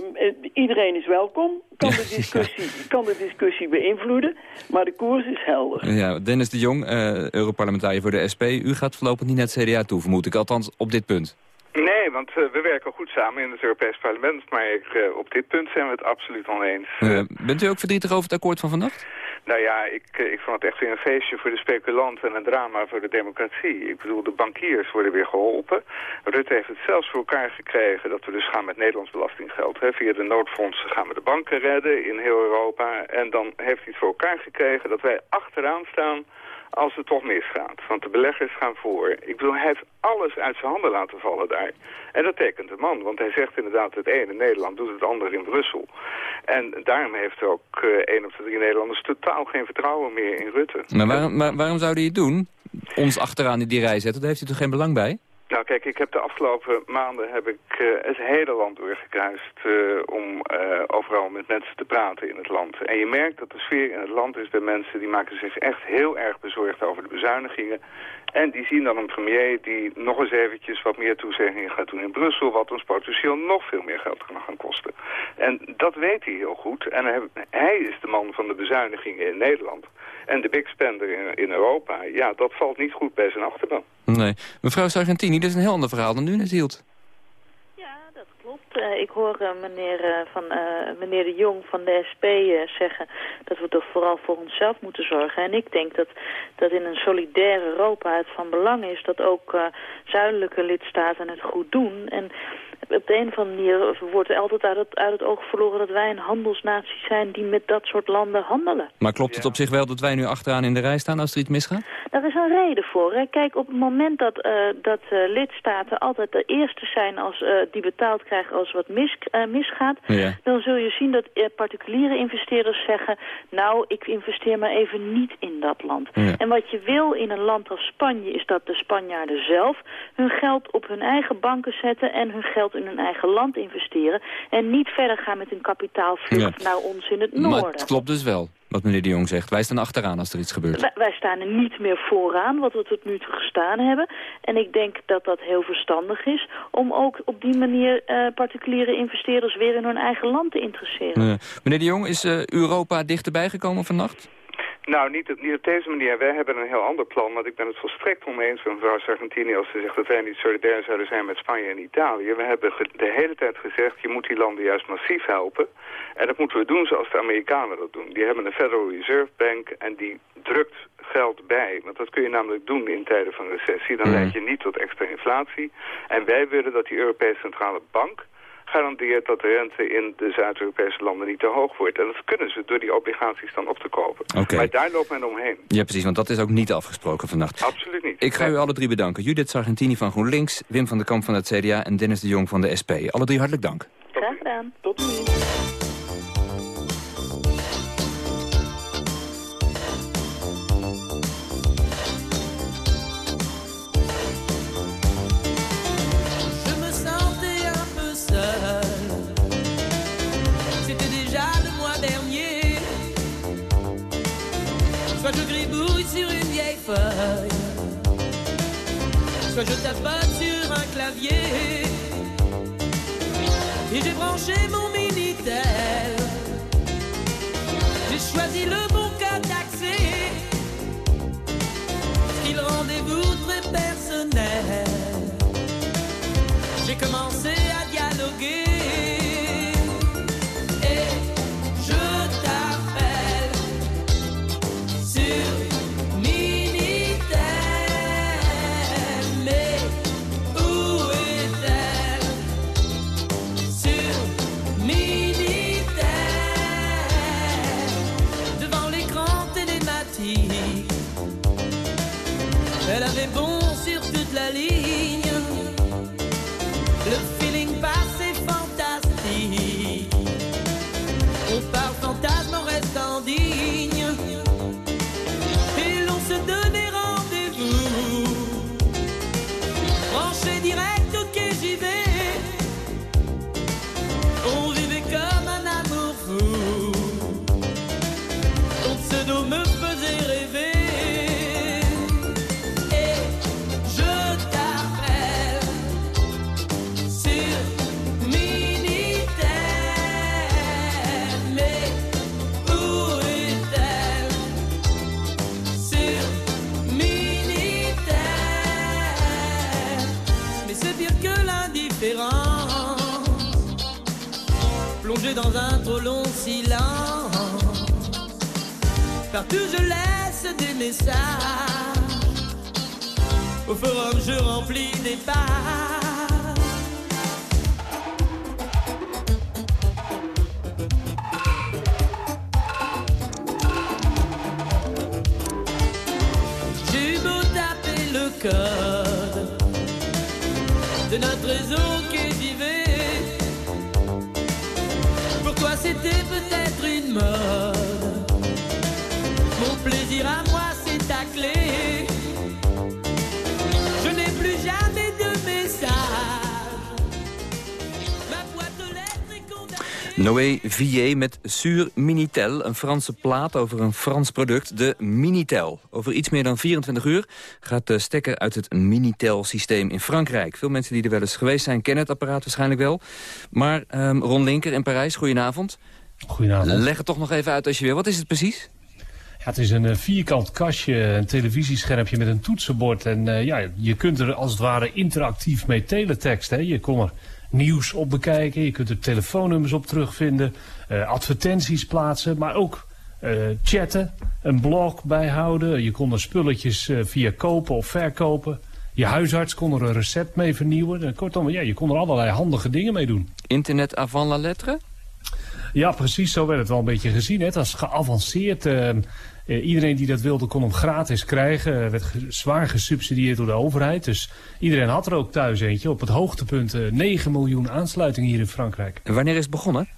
iedereen is welkom. Kan de discussie, kan de discussie beïnvloeden. Maar de koers is helder. Ja, Dennis de Jong, Europarlementariër voor de SP. U gaat voorlopig niet naar het CDA toe, vermoed ik. Althans, op dit punt. Nee, want uh, we werken goed samen in het Europees Parlement. Maar ik, uh, op dit punt zijn we het absoluut oneens. Uh, bent u ook verdrietig over het akkoord van vannacht? Nou ja, ik, ik vond het echt weer een feestje voor de speculanten en een drama voor de democratie. Ik bedoel, de bankiers worden weer geholpen. Rutte heeft het zelfs voor elkaar gekregen dat we dus gaan met Nederlands belastinggeld. Hè. Via de noodfondsen gaan we de banken redden in heel Europa. En dan heeft hij het voor elkaar gekregen dat wij achteraan staan als het toch misgaat. Want de beleggers gaan voor. Ik bedoel, hij heeft alles uit zijn handen laten vallen daar. En dat tekent de man, want hij zegt inderdaad het ene in Nederland doet het andere in Brussel. En daarom heeft ook uh, één op de drie Nederlanders totaal geen vertrouwen meer in Rutte. Maar waarom, waarom zou hij het doen? Ons achteraan in die rij zetten, daar heeft hij toch geen belang bij? Nou kijk, ik heb de afgelopen maanden heb ik uh, het hele land doorgekruist uh, om uh, overal met mensen te praten in het land. En je merkt dat de sfeer in het land is bij mensen die maken zich echt heel erg bezorgd over de bezuinigingen. En die zien dan een premier die nog eens eventjes wat meer toezeggingen gaat doen in Brussel, wat ons potentieel nog veel meer geld kan gaan kosten. En dat weet hij heel goed. En hij, is de man van de bezuinigingen in Nederland. En de big spender in, Europa, ja, dat valt niet goed bij zijn achterban. Nee. Mevrouw Sargentini, dit is een heel ander verhaal dan u net hield. Uh, ik hoor uh, meneer, uh, van, meneer de Jong van de SP zeggen dat we toch vooral voor onszelf moeten zorgen. En ik denk dat, dat in een solidair Europa het van belang is dat ook zuidelijke lidstaten het goed doen. En op de een of andere manier wordt altijd uit het, uit het oog verloren dat wij een handelsnatie zijn die met dat soort landen handelen. Maar klopt het op zich wel dat wij nu achteraan in de rij staan als er iets misgaat? Daar is een reden voor. Hè. Kijk, op het moment dat, uh, dat uh, lidstaten altijd de eerste zijn als, uh, die betaald krijgen als wat mis, misgaat, ja. dan zul je zien dat particuliere investeerders zeggen, nou, ik investeer maar even niet in dat land. Ja. En wat je wil in een land als Spanje is dat de Spanjaarden zelf hun geld op hun eigen banken zetten en hun geld in hun eigen land investeren. En niet verder gaan met een kapitaalvlucht Ja. naar ons in het noorden. Maar het klopt dus wel, wat meneer de Jong zegt. Wij staan achteraan als er iets gebeurt. Wij, wij staan er niet meer vooraan, wat we tot nu toe gestaan hebben. En ik denk dat dat heel verstandig is om ook op die manier eh, particuliere investeerders weer in hun eigen land te interesseren. Eh, meneer de Jong, is eh, Europa dichterbij gekomen vannacht? Nou, niet, op- niet op deze manier. Wij hebben een heel ander plan, want ik ben het volstrekt oneens met mevrouw Sargentini als ze zegt dat wij niet solidair zouden zijn met Spanje en Italië. We hebben de hele tijd gezegd, je moet die landen juist massief helpen. En dat moeten we doen zoals de Amerikanen dat doen. Die hebben een Federal Reserve Bank en die drukt geld bij. Want dat kun je namelijk doen in tijden van recessie. Dan Mm. leid je niet tot extra inflatie. En wij willen dat die Europese Centrale Bank garandeert dat de rente in de Zuid-Europese landen niet te hoog wordt. En dat kunnen ze door die obligaties dan op te kopen. Oké. Maar daar loopt men omheen. Ja, precies, want dat is ook niet afgesproken vannacht. Absoluut niet. Ik ga u alle drie bedanken. Judith Sargentini van GroenLinks, Wim van der Kamp van het CDA... en Dennis de Jong van de SP. Alle drie hartelijk dank. Graag gedaan. Tot ziens. Je tapote sur un clavier. Et j'ai branché mon Minitel. J'ai choisi le bon cas d'accès. Style rendez-vous très personnel. J'ai commencé dans un trop long silence. Partout je laisse des messages. Au forum je remplis des pages. J'ai beau taper le code de notre réseau Mon plaisir à moi c'est ta clé. Je n'ai plus jamais de message. Ma boîte est condamnée. Noé Villiers met Sur Minitel, een Franse plaat over een Frans product, de Minitel. Over iets meer dan 24 uur gaat de stekker uit het Minitel-systeem in Frankrijk. Veel mensen die er wel eens geweest zijn kennen het apparaat waarschijnlijk wel. Maar ehm, Ron Linker in Parijs, goedenavond. Goedenavond. Leg het toch nog even uit als je wil. Wat is het precies? Ja, het is een eh, vierkant kastje, een televisieschermpje met een toetsenbord. En eh, ja, je kunt er als het ware interactief mee teleteksten. Je kon er nieuws op bekijken, je kunt er telefoonnummers op terugvinden, eh, advertenties plaatsen, maar ook chatten, een blog bijhouden. Je kon er spulletjes via kopen of verkopen. Je huisarts kon er een recept mee vernieuwen. Kortom, ja, je kon er allerlei handige dingen mee doen. Internet avant la lettre? Ja, precies. Zo werd het wel een beetje gezien. Hè. Het was geavanceerd. eh, eh, iedereen die dat wilde kon hem gratis krijgen. Eh, werd ge- zwaar gesubsidieerd door de overheid. Dus iedereen had er ook thuis eentje. Op het hoogtepunt eh, 9 miljoen aansluitingen hier in Frankrijk. En wanneer is het begonnen?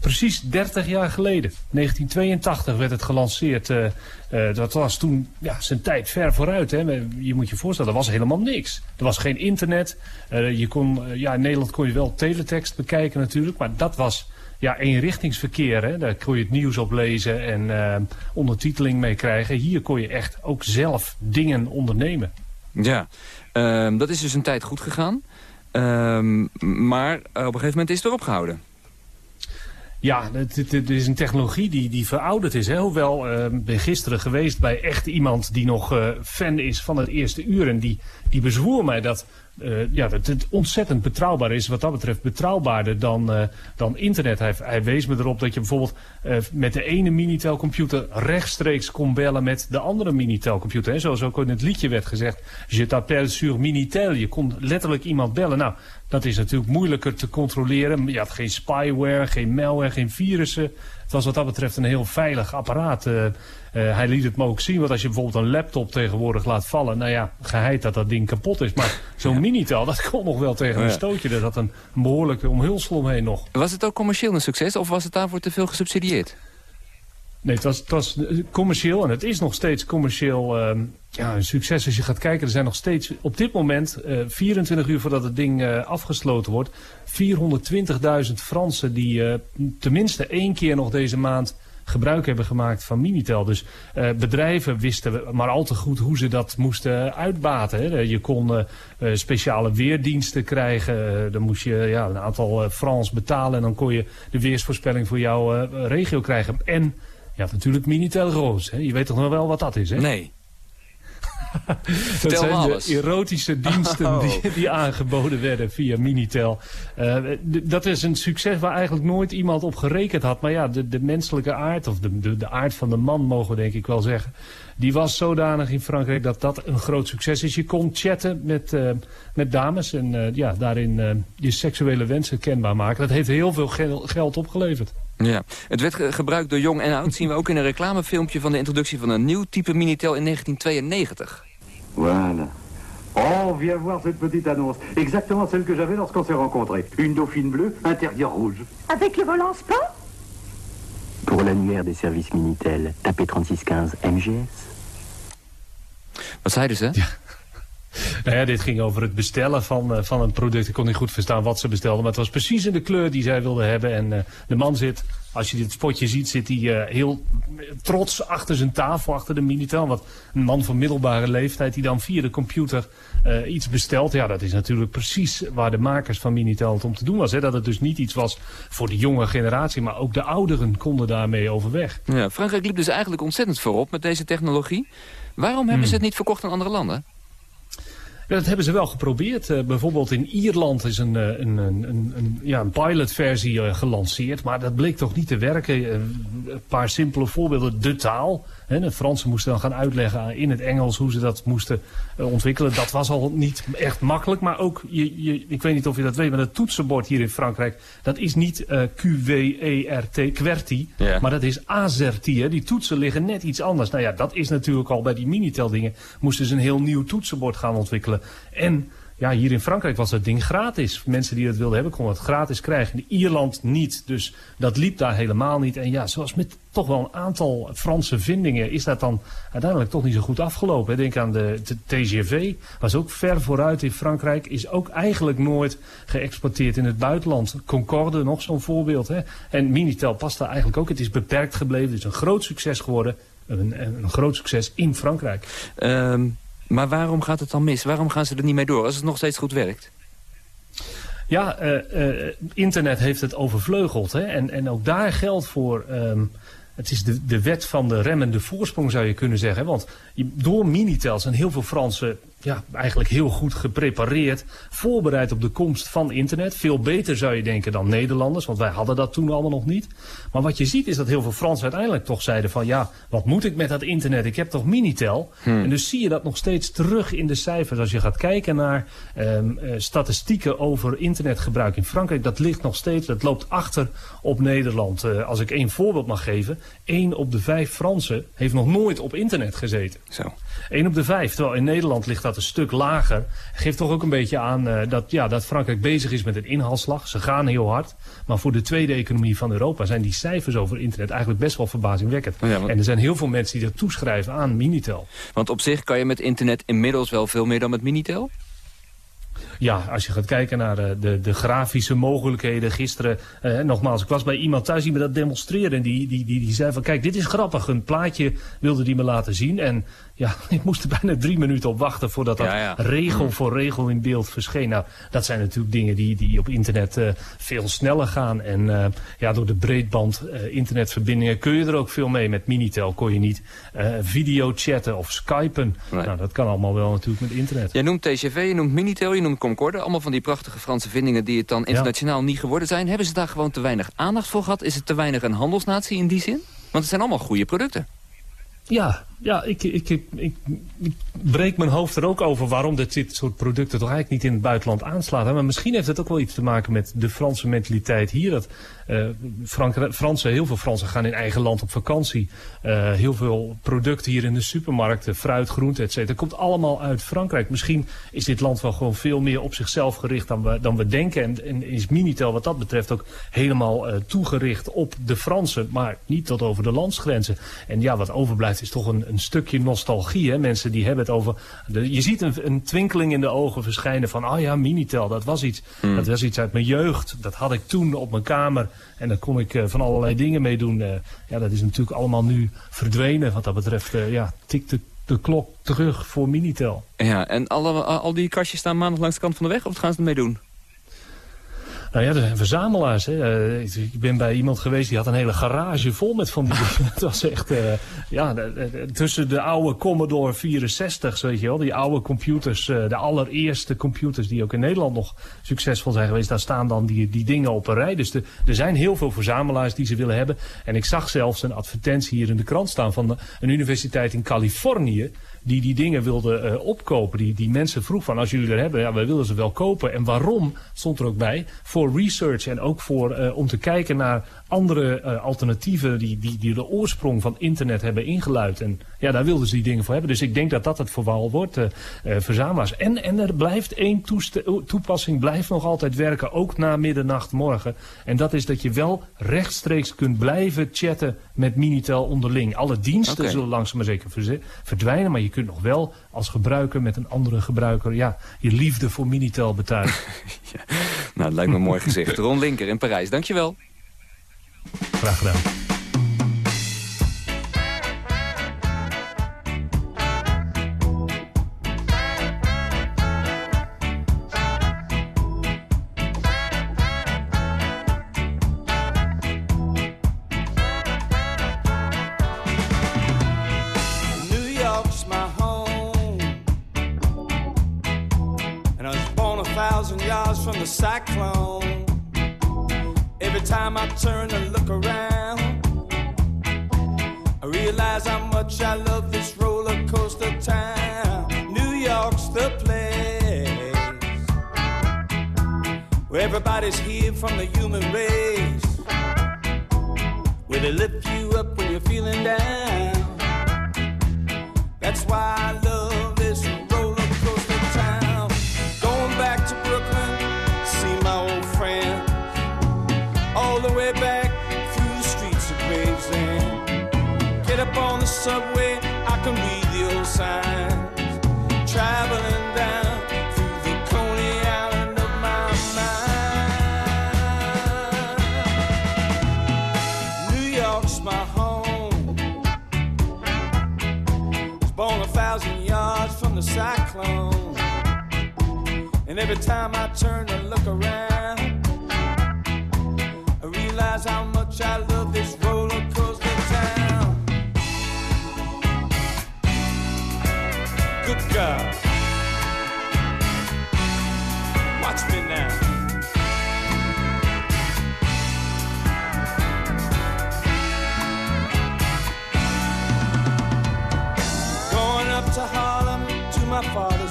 Precies 30 jaar geleden. 1982 werd het gelanceerd. eh, eh, dat was toen ja, zijn tijd ver vooruit. Hè. Je moet je voorstellen, er was helemaal niks. Er was geen internet. Eh, je kon, eh, ja, in Nederland kon je wel teletext bekijken natuurlijk. Maar dat was ja, eenrichtingsverkeer. Hè. Daar kon je het nieuws op lezen en eh, ondertiteling mee krijgen. Hier kon je echt ook zelf dingen ondernemen. Ja, ehm, dat is dus een tijd goed gegaan. Ehm, maar op een gegeven moment is het erop gehouden. Ja, het, het- het is een technologie die, die verouderd is. Hè? Hoewel, eh, ik ben gisteren geweest bij echt iemand die nog eh, fan is van het eerste uur. En die, die bezwoer mij dat, eh, ja, dat het ontzettend betrouwbaar is. Wat dat betreft betrouwbaarder dan, eh, dan internet. Hij, hij wees me erop dat je bijvoorbeeld eh, met de ene Minitel computer rechtstreeks kon bellen met de andere Minitel computer. Hè? Zoals ook in het liedje werd gezegd. Je t'appelle sur Minitel. Je kon letterlijk iemand bellen. Nou, dat is natuurlijk moeilijker te controleren. Je had geen spyware, geen malware, geen virussen. Het was wat dat betreft een heel veilig apparaat. Eh, eh, hij liet het me ook zien, want als je bijvoorbeeld een laptop tegenwoordig laat vallen... nou ja, geheid dat dat ding kapot is. Maar zo'n Minitel, dat kon nog wel tegen Ja. een stootje. Dat had een behoorlijke omhulsel omheen nog. Was het ook commercieel een succes of was het daarvoor te veel gesubsidieerd? Nee, het was, het was eh, commercieel en het is nog steeds commercieel ehm, ja, een succes. Als je gaat kijken, er zijn nog steeds op dit moment, eh 24 uur voordat het ding eh, afgesloten wordt, 420.000 Fransen die eh, tenminste één keer nog deze maand gebruik hebben gemaakt van Minitel. Dus eh, bedrijven wisten maar al te goed hoe ze dat moesten uitbaten. Hè. Je kon eh, eh, speciale weerdiensten krijgen. Eh, dan moest je ja, een aantal eh, francs betalen en dan kon je de weersvoorspelling voor jouw eh, regio krijgen. En ja, natuurlijk Minitel Roos. Hè. Je weet toch nog wel wat dat is, hè? Nee. Dat zijn de erotische diensten Oh. die, die aangeboden werden via Minitel. Eh, dat is een succes waar eigenlijk nooit iemand op gerekend had. Maar ja, de, de menselijke aard, of de, de, de aard van de man mogen we denk ik wel zeggen... die was zodanig in Frankrijk dat dat een groot succes is. Je kon chatten met, eh, met dames en eh, ja, daarin je seksuele wensen kenbaar maken. Dat heeft heel veel gel- geld opgeleverd. Ja, het werd ge- gebruikt door jong en oud. zien we ook in een reclamefilmpje van de introductie van een nieuw type Minitel in 1992. Voilà. Oh, viens voir cette petite annonce. Exactement celle que j'avais lorsqu'on s'est rencontrés. Une dauphine bleue, intérieur rouge. Avec le volant sport Pour l'annuaire des services Minitel, tapez 3615 MGS. Wat zeiden ze? Nou ja, dit ging over het bestellen van, eh, van een product. Ik kon niet goed verstaan wat ze bestelden. Maar het was precies in de kleur die zij wilden hebben. En eh, de man zit, als je dit spotje ziet, zit hij eh, heel trots achter zijn tafel, achter de Minitel. Want een man van middelbare leeftijd die dan via de computer iets bestelt. Ja, dat is natuurlijk precies waar de makers van Minitel het om te doen was. Hè? Dat het dus niet iets was voor de jonge generatie, maar ook de ouderen konden daarmee overweg. Ja, Frankrijk liep dus eigenlijk ontzettend voorop met deze technologie. Waarom hebben ze het niet verkocht aan andere landen? Dat hebben ze wel geprobeerd. Uh, bijvoorbeeld in Ierland is een, een, een, een, een ja, een pilotversie uh, gelanceerd. Maar dat bleek toch niet te werken. Een paar simpele voorbeelden. De taal. De Fransen moesten dan gaan uitleggen in het Engels hoe ze dat moesten ontwikkelen. Dat was al niet echt makkelijk. Maar ook, je, je, ik weet niet of je dat weet, maar het toetsenbord hier in Frankrijk... dat is niet Q-W-E-R-T, QWERTY, ja. maar dat is AZERTY. Hè. Die toetsen liggen net iets anders. Nou ja, dat is natuurlijk al bij die Minitel dingen. Moesten ze een heel nieuw toetsenbord gaan ontwikkelen. En ja, hier in Frankrijk was dat ding gratis. Mensen die dat wilden hebben, konden het gratis krijgen. In Ierland niet. Dus dat liep daar helemaal niet. En ja, zoals met toch wel een aantal Franse vindingen... is dat dan uiteindelijk toch niet zo goed afgelopen. Denk aan de, TGV. Was ook ver vooruit in Frankrijk. Is ook eigenlijk nooit geëxporteerd in het buitenland. Concorde, nog zo'n voorbeeld. Hè? En Minitel past daar eigenlijk ook. Het is beperkt gebleven. Het is een groot succes geworden. Een, een groot succes in Frankrijk. Um, maar waarom gaat het dan mis? Waarom gaan ze er niet mee door als het nog steeds goed werkt? Ja, uh, uh, internet heeft het overvleugeld. Hè? En, en ook daar geldt voor... Um, het is de, de wet van de remmende voorsprong zou je kunnen zeggen. Want door Minitel zijn heel veel Fransen ja, eigenlijk heel goed geprepareerd, voorbereid op de komst van internet. Veel beter zou je denken dan Nederlanders, want wij hadden dat toen allemaal nog niet. Maar wat je ziet is dat heel veel Fransen uiteindelijk toch zeiden van ja, wat moet ik met dat internet? Ik heb toch Minitel? Hmm. En dus zie je dat nog steeds terug in de cijfers. Als je gaat kijken naar um, uh, statistieken over internetgebruik in Frankrijk, dat ligt nog steeds, dat loopt achter op Nederland. Uh, als ik één voorbeeld mag geven, één op de vijf Fransen heeft nog nooit op internet gezeten. Zo. 1 op de 5. Terwijl in Nederland ligt dat een stuk lager. Geeft toch ook een beetje aan uh, dat, ja, dat Frankrijk bezig is met een inhaalslag. Ze gaan heel hard. Maar voor de tweede economie van Europa zijn die cijfers over internet eigenlijk best wel verbazingwekkend. Ja, want... En er zijn heel veel mensen die dat toeschrijven aan Minitel. Want op zich kan je met internet inmiddels wel veel meer dan met Minitel? Ja, als je gaat kijken naar de, de, de grafische mogelijkheden. Gisteren, eh, nogmaals, ik was bij iemand thuis die me dat demonstreerde. En die, die, die, die zei van, kijk, dit is grappig. Een plaatje wilde die me laten zien. En ja, ik moest er bijna drie minuten op wachten voordat dat regel voor regel in beeld verscheen. Nou, dat zijn natuurlijk dingen die, die op internet uh, veel sneller gaan. En uh, ja, door de breedband uh, internetverbindingen kun je er ook veel mee. Met Minitel kon je niet video chatten of skypen. Nee. Nou, dat kan allemaal wel natuurlijk met internet. Jij noemt TGV, je noemt Minitel, je noemt Concorde. Allemaal van die prachtige Franse vindingen die het dan internationaal ja. niet geworden zijn. Hebben ze daar gewoon te weinig aandacht voor gehad? Is het te weinig een handelsnatie in die zin? Want het zijn allemaal goede producten. Ja, ja ik, ik, ik, ik, breek mijn hoofd er ook over waarom dit, dit soort producten toch eigenlijk niet in het buitenland aanslaat. Maar misschien heeft het ook wel iets te maken met de Franse mentaliteit hier. Dat uh, Frank, Fransen, heel veel Fransen gaan in eigen land op vakantie. Uh, heel veel producten hier in de supermarkten, fruit, groente, et cetera. komt allemaal uit Frankrijk. Misschien is dit land wel gewoon veel meer op zichzelf gericht dan we, dan we denken. En, en is Minitel wat dat betreft ook helemaal uh, toegericht op de Fransen. Maar niet tot over de landsgrenzen. En ja, wat overblijft is toch een, een stukje nostalgie. Hè? Mensen die hebben het over... De, je ziet een, een, twinkeling in de ogen verschijnen van... ah oh ja, Minitel, dat was iets. Mm. Dat was iets uit mijn jeugd. Dat had ik toen op mijn kamer. En daar kon ik uh, van allerlei dingen mee doen. Uh, ja, dat is natuurlijk allemaal nu verdwenen. Wat dat betreft, uh, ja, tikt de, de klok terug voor Minitel. Ja, en alle, al die kastjes staan maandag langs de kant van de weg? Of gaan ze ermee doen? Nou ja, er zijn verzamelaars. Hè. Uh, ik ben bij iemand geweest die had een hele garage vol met van die Het was echt, uh, ja, tussen de oude Commodore 64, weet je wel, die oude computers, uh, de allereerste computers die ook in Nederland nog succesvol zijn geweest, daar staan dan die, die dingen op een rij. Dus de, er zijn heel veel verzamelaars die ze willen hebben. En ik zag zelfs een advertentie hier in de krant staan van een universiteit in Californië die die dingen wilden uh, opkopen. Die, die mensen vroeg van als jullie er hebben, ja, wij willen ze wel kopen. En waarom, stond er ook bij, voor research en ook voor, uh, om te kijken naar andere uh, alternatieven die, die, die de oorsprong van internet hebben ingeluid. En ja, daar wilden ze die dingen voor hebben. Dus ik denk dat dat het vooral wordt, uh, uh, verzamelaars. En, en er blijft één toepassing, blijft nog altijd werken, ook na middernacht morgen. En dat is dat je wel rechtstreeks kunt blijven chatten met Minitel onderling. Alle diensten okay. zullen langzaam maar zeker verdwijnen, maar je kunt nog wel als gebruiker met een andere gebruiker ja, je liefde voor Minitel betuigen. ja. Nou, dat lijkt me een mooi gezicht. Ron Linker in Parijs, dankjewel. Graag gedaan.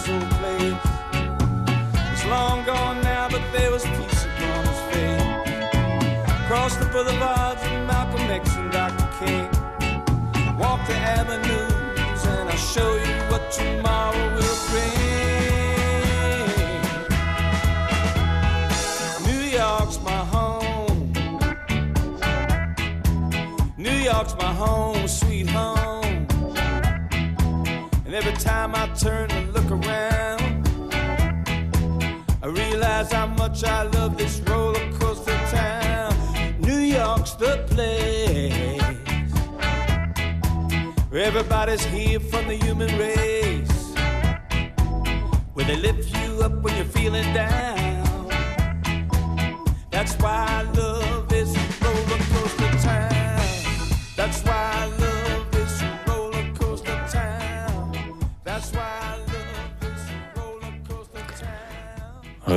Old place. It's long gone now, but there was peace upon his face. Cross the boulevards of Malcolm X and Dr. King. Walk the avenues, and I'll show you what tomorrow will bring. New York's my home. New York's my home, sweet home. And every time I turn around, I realize how much I love this roller coaster town. New York's the place where everybody's here from the human race, where they lift you up when you're feeling down. That's why I love this roller coaster town. That's why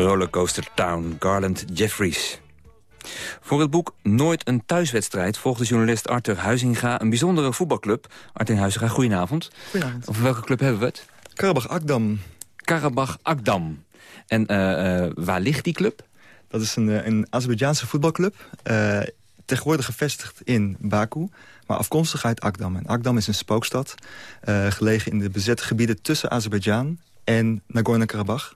Rollercoaster Town, Garland Jeffries. Voor het boek Nooit een thuiswedstrijd volgde journalist Arthur Huizinga een bijzondere voetbalclub. Arthur Huizinga, goedenavond. Goedenavond. Over welke club hebben we het? Karabach Akdam. Karabach Akdam. En eh, eh, waar ligt die club? Dat is een, eh, een Azerbeidzjaanse voetbalclub. eh, tegenwoordig gevestigd in Baku. Maar afkomstig uit Akdam. En Akdam is een spookstad. gelegen in de bezette gebieden tussen Azerbeidzjan en Nagorno-Karabach.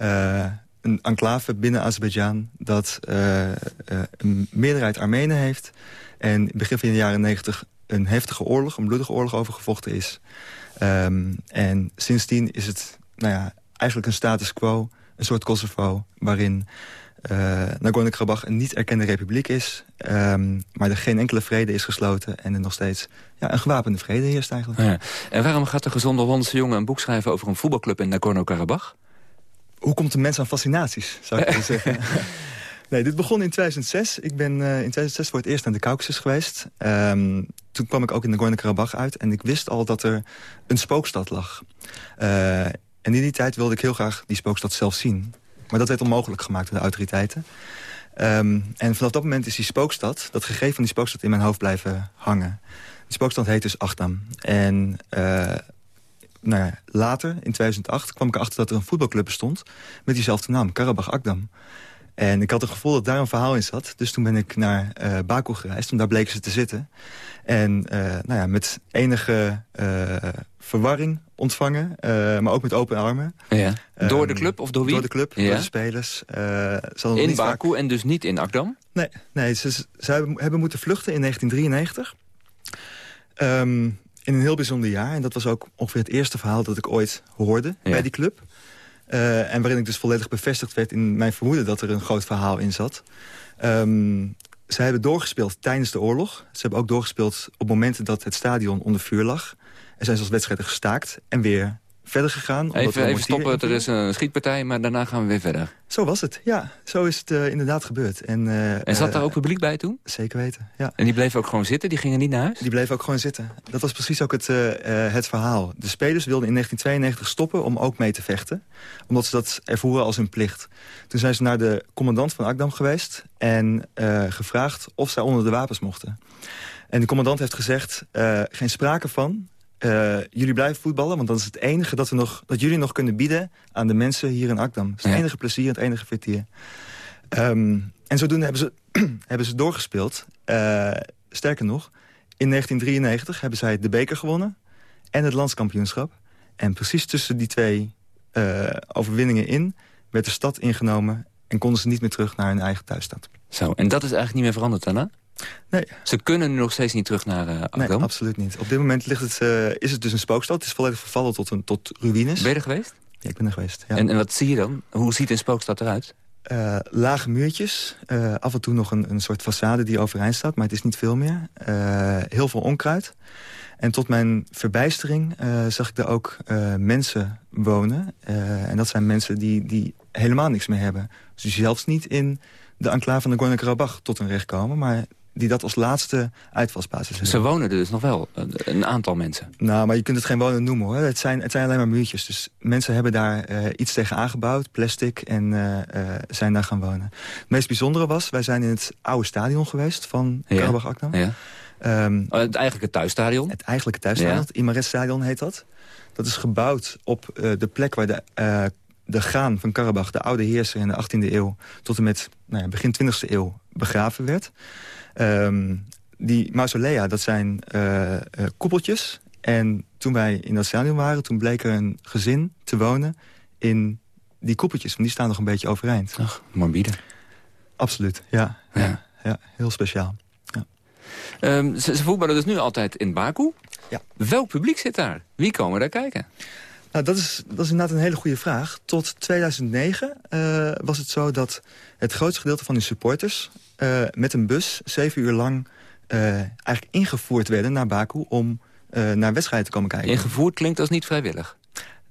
Eh, een enclave binnen Azerbeidzjan dat eh, eh, een meerderheid Armenen heeft. En begin van de jaren 90 een heftige oorlog, een bloedige oorlog overgevochten is. Ehm, en sindsdien is het nou ja, eigenlijk een status quo, een soort Kosovo... waarin eh Nagorno-Karabach een niet erkende republiek is... ehm, maar er geen enkele vrede is gesloten... en er nog steeds ja, een gewapende vrede heerst eigenlijk. Ja. En waarom gaat de gezonde Hollandse jongen een boek schrijven over een voetbalclub in Nagorno-Karabach? Hoe komt een mens aan fascinaties, zou ik willen zeggen. Nee, dit begon in 2006. Ik ben eh, in 2006 voor het eerst naar de Caucasus geweest. Ehm, toen kwam ik ook in Nagorno-Karabach uit. En ik wist al dat er een spookstad lag. Eh, en in die tijd wilde ik heel graag die spookstad zelf zien. Maar dat werd onmogelijk gemaakt door de autoriteiten. Ehm, en vanaf dat moment is die spookstad, dat gegeven van die spookstad... in mijn hoofd blijven hangen. Die spookstad heet dus Achtam. En eh, nou ja, later, in 2008, kwam ik erachter dat er een voetbalclub bestond... met diezelfde naam, Karabach Akdam. En ik had het gevoel dat daar een verhaal in zat. Dus toen ben ik naar eh Baku gereisd, en daar bleken ze te zitten. En eh, nou ja, met enige eh, verwarring ontvangen, maar ook met open armen. Ja. Door de Ehm, club of door wie? Door de club, Ja. door de spelers. In vaak- Baku en dus niet in Akdam? Nee, nee ze, ze hebben, moeten vluchten in 1993. Ehm, in een heel bijzonder jaar. En dat was ook ongeveer het eerste verhaal dat ik ooit hoorde bij die club. Eh, en waarin ik dus volledig bevestigd werd in mijn vermoeden dat er een groot verhaal in zat. Ehm ze hebben doorgespeeld tijdens de oorlog. Ze hebben ook doorgespeeld op momenten dat het stadion onder vuur lag. Er zijn zelfs wedstrijden gestaakt en weer verder gegaan. Even, even stoppen, er is een schietpartij, maar daarna gaan we weer verder. Zo was het, ja. Zo is het eh, inderdaad gebeurd. En, eh, En zat eh, daar ook publiek bij toen? Zeker weten, ja. En die bleven ook gewoon zitten? Die gingen niet naar huis? Die bleven ook gewoon zitten. Dat was precies ook het, eh, eh, het verhaal. De spelers wilden in 1992 stoppen om ook mee te vechten. Omdat ze dat ervoeren als hun plicht. Toen zijn ze naar de commandant van Akdam geweest... en eh, gevraagd of zij onder de wapens mochten. En de commandant heeft gezegd... eh, geen sprake van. Eh, jullie blijven voetballen, want dat is het enige dat, we nog, dat jullie nog kunnen bieden... aan de mensen hier in Akdam. Dat is het Ja. enige plezier, het enige vertier. Ehm, en zodoende hebben ze, hebben ze doorgespeeld. Eh, sterker nog, in 1993 hebben zij de beker gewonnen... en het landskampioenschap. En precies tussen die twee eh, overwinningen in... werd de stad ingenomen en konden ze niet meer terug naar hun eigen thuisstad. Zo, en dat is eigenlijk niet meer veranderd daarna? Nee. Ze kunnen nu nog steeds niet terug naar uh, Nee, absoluut niet. Op dit moment ligt het, eh, is het dus een spookstad. Het is volledig vervallen tot, een, tot ruïnes. Ben je er geweest? Ja, ik ben er geweest. Ja. En, en wat zie je dan? Hoe ziet een spookstad eruit? Eh, lage muurtjes, af en toe nog een, een soort façade die overeind staat... maar het is niet veel meer. Heel veel onkruid. En tot mijn verbijstering zag ik daar ook mensen wonen. En dat zijn mensen die, die helemaal niks meer hebben. Dus zelfs niet in de enclave van de Nagorno-Karabakh tot hun recht komen... maar die dat als laatste uitvalsbasis hebben. Ze wonen er dus nog wel, een, een aantal mensen. Nou, maar je kunt het geen wonen noemen hoor. Het zijn, het zijn alleen maar muurtjes. Dus mensen hebben daar uh, iets tegen aangebouwd, plastic, en uh, uh, zijn daar gaan wonen. Het meest bijzondere was, wij zijn in het oude stadion geweest van ja. Karabach Akdam. Ja. Um, het eigenlijke thuisstadion? Het eigenlijke thuisstadion, ja. het Imaret-stadion heet dat. Dat is gebouwd op de plek waar de de Gaan van Karabach, de oude heerser in de 18e eeuw... tot en met nou ja, begin 20e eeuw begraven werd. Um, die mausolea, dat zijn uh, uh, koepeltjes. En toen wij in dat stadion waren, toen bleek er een gezin te wonen in die koepeltjes. Want die staan nog een beetje overeind. Ach, morbide. Absoluut, ja. ja. ja, ja heel speciaal. Ja. Um, ze, ze voetballen dus nu altijd in Baku. Ja. Welk publiek zit daar? Wie komen daar kijken? Nou, dat is, dat is inderdaad een hele goede vraag. Tot 2009 uh, was het zo dat het grootste gedeelte van de supporters... Uh, met een bus zeven uur lang uh, eigenlijk ingevoerd werden naar Baku... om naar wedstrijden te komen kijken. Ingevoerd klinkt als niet vrijwillig.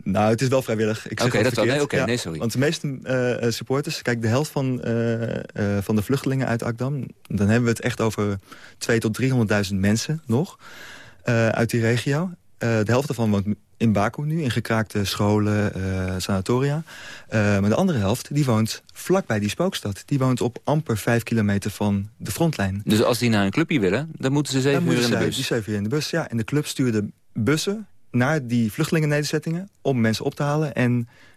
Nou, het is wel vrijwillig. Oké, okay, dat nee, okay, ja, nee, sorry. Want de meeste uh, supporters, kijk, de helft van, uh, uh, van de vluchtelingen uit Akdam... dan hebben we het echt over 2 tot 300.000 mensen nog uit die regio. De helft daarvan woont in Baku nu, in gekraakte scholen, sanatoria. maar de andere helft, die woont vlakbij die spookstad. Die woont op amper 5 kilometer van de frontlijn. Dus als die naar een clubje willen, dan moeten ze zeven uur in de bus? Die zeven uur in de bus, ja. En de club stuurde bussen naar die vluchtelingennederzettingen... om mensen op te halen en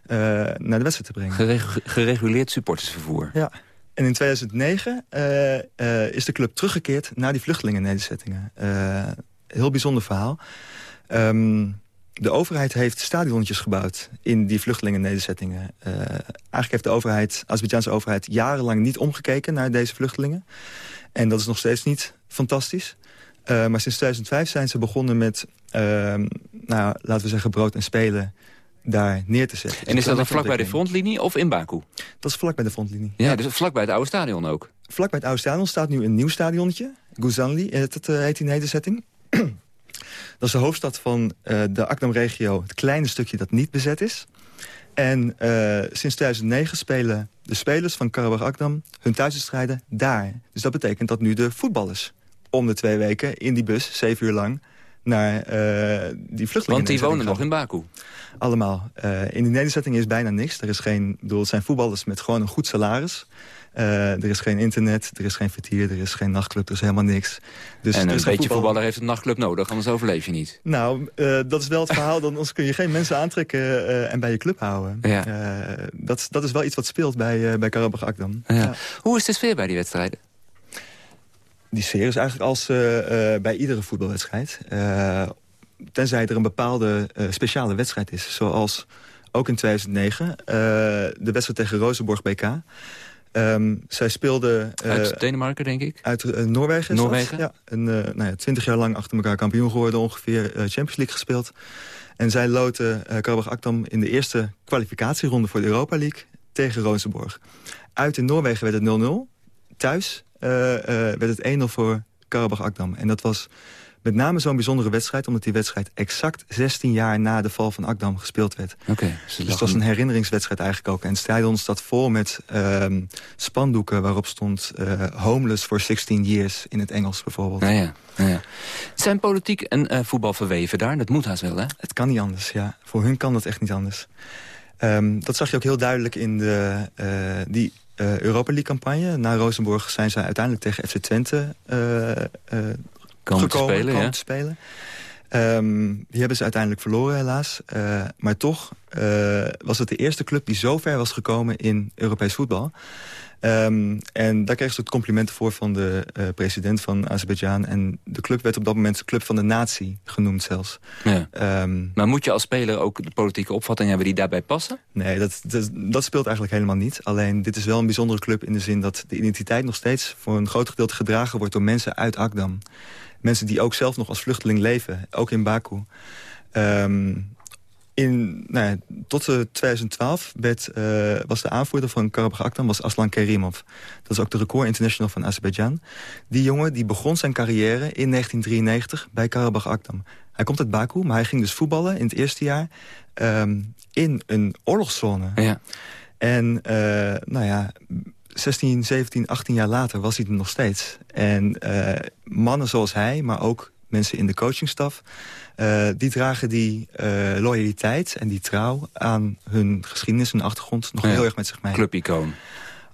uh, naar de wedstrijd te brengen. Geregu gereguleerd supportersvervoer. Ja. En in 2009 uh, uh, is de club teruggekeerd naar die vluchtelingennederzettingen. heel bijzonder verhaal. Um, de overheid heeft stadionnetjes gebouwd in die vluchtelingennederzettingen. eigenlijk heeft de overheid, de Azerbeidzjaanse overheid... jarenlang niet omgekeken naar deze vluchtelingen. En dat is nog steeds niet fantastisch. Uh, maar sinds 2005 zijn ze begonnen met, uh, nou, laten we zeggen, brood en spelen daar neer te zetten. En is dat dan vlak bij de frontlinie of in Baku? Dat is vlak bij de frontlinie. Ja, ja. dus vlak bij het oude stadion ook? Vlak bij het oude stadion staat nu een nieuw stadionnetje. Guzanli het, uh, heet die nederzetting. Dat is de hoofdstad van uh, de Akdam-regio. Het kleine stukje dat niet bezet is. En uh, sinds 2009 spelen de spelers van Karabach Akdam hun thuiswedstrijden daar. Dus dat betekent dat nu de voetballers om de twee weken in die bus, zeven uur lang, naar uh, die vluchtelingen. Want die wonen nog in Baku? Allemaal. Uh, in die nederzetting is bijna niks. Er is geen, bedoel, het zijn voetballers met gewoon een goed salaris. Uh, er is geen internet, er is geen vertier, er is geen nachtclub, er is helemaal niks. Dus en een beetje voetbal... voetballer heeft een nachtclub nodig, anders overleef je niet. Nou, uh, dat is wel het verhaal. Dan anders kun je geen mensen aantrekken uh, en bij je club houden. Ja. dat, dat is wel iets wat speelt bij, bij Karabach Akdam. Ja. Ja. Hoe is de sfeer bij die wedstrijden? Die sfeer is eigenlijk als bij iedere voetbalwedstrijd. tenzij er een bepaalde speciale wedstrijd is. Zoals ook in 2009, de wedstrijd tegen Rozenborg BK... Um, zij speelde... Uh, uit Denemarken, denk ik? Uit uh, Noorwegen. Noorwegen? Ja, een, uh, nou ja, twintig jaar lang achter elkaar kampioen geworden. Ongeveer Champions League gespeeld. En zij loten Karabach Akdam in de eerste kwalificatieronde voor de Europa League tegen Rozenborg. Uit in Noorwegen werd het 0-0. Thuis werd het 1-0 voor Karabach Akdam. En dat was met name zo'n bijzondere wedstrijd... omdat die wedstrijd exact 16 jaar na de val van Akdam gespeeld werd. Oké. dus het was een herinneringswedstrijd eigenlijk ook. En het stadion staat vol met ehm, spandoeken waarop stond... eh, homeless for 16 years in het Engels bijvoorbeeld. Nou ja, nou ja. Zijn politiek en eh, voetbal verweven daar? Dat moet haast wel, hè? Het kan niet anders, ja. Voor hun kan dat echt niet anders. Ehm, dat zag je ook heel duidelijk in de, eh, die eh, Europa League-campagne. Na Rosenborg zijn zij uiteindelijk tegen FC Twente eh, eh, Komen te gekomen, spelen, ja. te spelen. Ehm, die hebben ze uiteindelijk verloren helaas. Maar toch was het de eerste club die zo ver was gekomen in Europees voetbal. Ehm, en daar kregen ze het complimenten voor van de eh, president van Azerbeidzjan. En de club werd op dat moment Club van de Natie genoemd zelfs. Ja. Ehm, Maar moet je als speler ook de politieke opvatting hebben die daarbij passen? Nee, dat, dat, dat speelt eigenlijk helemaal niet. Alleen dit is wel een bijzondere club in de zin dat de identiteit nog steeds... voor een groot gedeelte gedragen wordt door mensen uit Akdam. Mensen die ook zelf nog als vluchteling leven, ook in Baku. Ehm, in, nou ja, tot eh, 2012 werd, eh, was de aanvoerder van Karabakh Akdam was Aslan Kerimov. Dat is ook de record international van Azerbeidzjan. Die jongen die begon zijn carrière in 1993 bij Karabakh Akdam. Hij komt uit Baku, maar hij ging dus voetballen in het eerste jaar... ehm, in een oorlogszone. Ja. En eh, nou ja, 16, 17, 18 jaar later was hij er nog steeds. En eh, mannen zoals hij, maar ook mensen in de coachingstaf... eh, die dragen die eh, loyaliteit en die trouw aan hun geschiedenis en achtergrond... nog Ja. heel erg met zich mee. Clubicoon.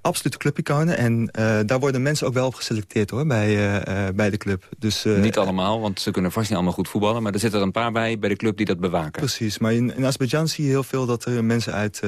Absolute clubiconen. En eh, daar worden mensen ook wel op geselecteerd hoor, bij, bij de club. Dus, niet allemaal, want ze kunnen vast niet allemaal goed voetballen. Maar er zitten er een paar bij bij de club die dat bewaken. Precies, maar in, in Azerbeidzjan zie je heel veel dat er mensen uit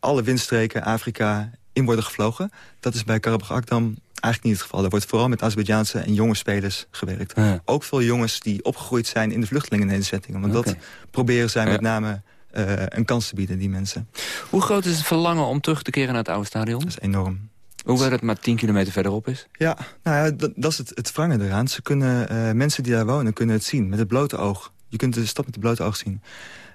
alle windstreken, Afrika, in worden gevlogen. Dat is bij Karabakh Akdam eigenlijk niet het geval. Er wordt vooral met Azerbeidzjaanse en jonge spelers gewerkt. Ja. Ook veel jongens die opgegroeid zijn in de vluchtelingennederzettingen. Want dat proberen zij Ja. met name eh, een kans te bieden, die mensen. Hoe groot is het verlangen om terug te keren naar het oude stadion? Dat is enorm. Hoewel het maar 10 kilometer verderop is? Ja, nou ja, dat, dat is het, het wrange eraan. Ze kunnen, eh, mensen die daar wonen kunnen het zien met het blote oog. Je kunt de stad met het blote oog zien.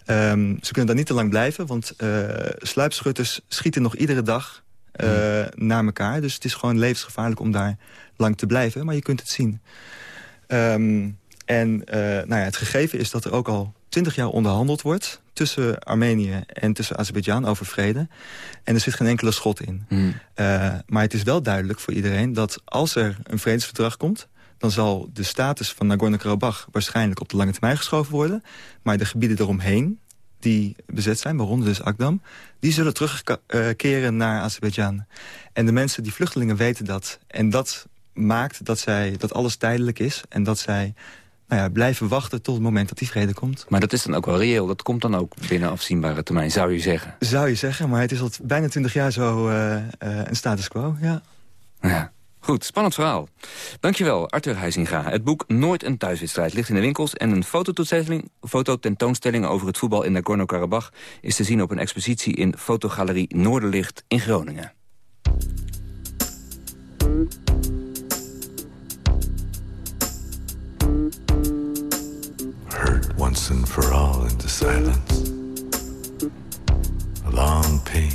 Ehm, ze kunnen daar niet te lang blijven, want eh sluipschutters schieten nog iedere dag eh, naar elkaar. Dus het is gewoon levensgevaarlijk om daar lang te blijven, maar je kunt het zien. Ehm, en eh, nou ja, het gegeven is dat er ook al twintig jaar onderhandeld wordt... tussen Armenië en tussen Azerbeidzjan over vrede. En er zit geen enkele schot in. Eh, maar het is wel duidelijk voor iedereen dat als er een vredesverdrag komt... dan zal de status van Nagorno-Karabakh waarschijnlijk op de lange termijn geschoven worden. Maar de gebieden eromheen, die bezet zijn, waaronder dus Akdam... die zullen terugkeren naar Azerbeidzjan. En de mensen, die vluchtelingen, weten dat. En dat maakt dat, zij, dat alles tijdelijk is en dat zij nou ja, blijven wachten tot het moment dat die vrede komt. Maar dat is dan ook wel reëel. Dat komt dan ook binnen afzienbare termijn, zou je zeggen. Zou je zeggen, maar het is al bijna twintig jaar zo eh, eh, een status quo, ja. Ja. Goed, spannend verhaal. Dankjewel, Arthur Huizinga. Het boek Nooit een thuiswedstrijd ligt in de winkels... en een fototentoonstelling, over het voetbal in Nagorno-Karabakh... is te zien op een expositie in Fotogalerie Noorderlicht in Groningen. hurt once and for all into silence. A long pain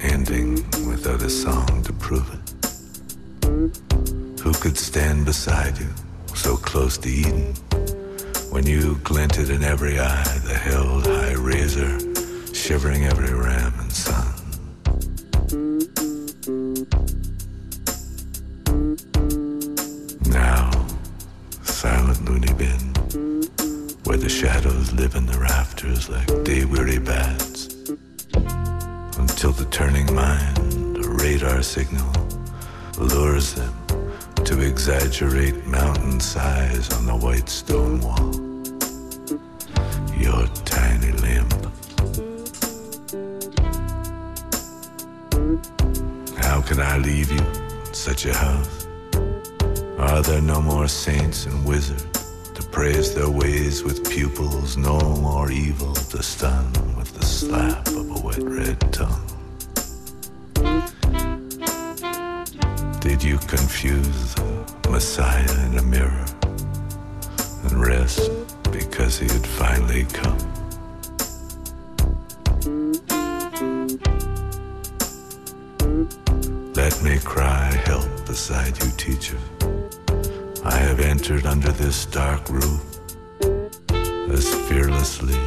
ending without a song to prove it. Who could stand beside you, so close to Eden, when you glinted in every eye the held high razor, shivering every ram and sun? Now, silent loony bin where the shadows live in the rafters like day-weary bats. Until the turning mind, a radar signal, lures them to exaggerate mountain size on the white stone wall. Your tiny limb. How can I leave you in such a house? Are there no more saints and wizards? to praise their ways with pupils no more evil to stun with the slap of a wet red tongue. Did you confuse the Messiah in a mirror and rest because he had finally come? Let me cry help beside you, teacher I have entered under this dark roof as fearlessly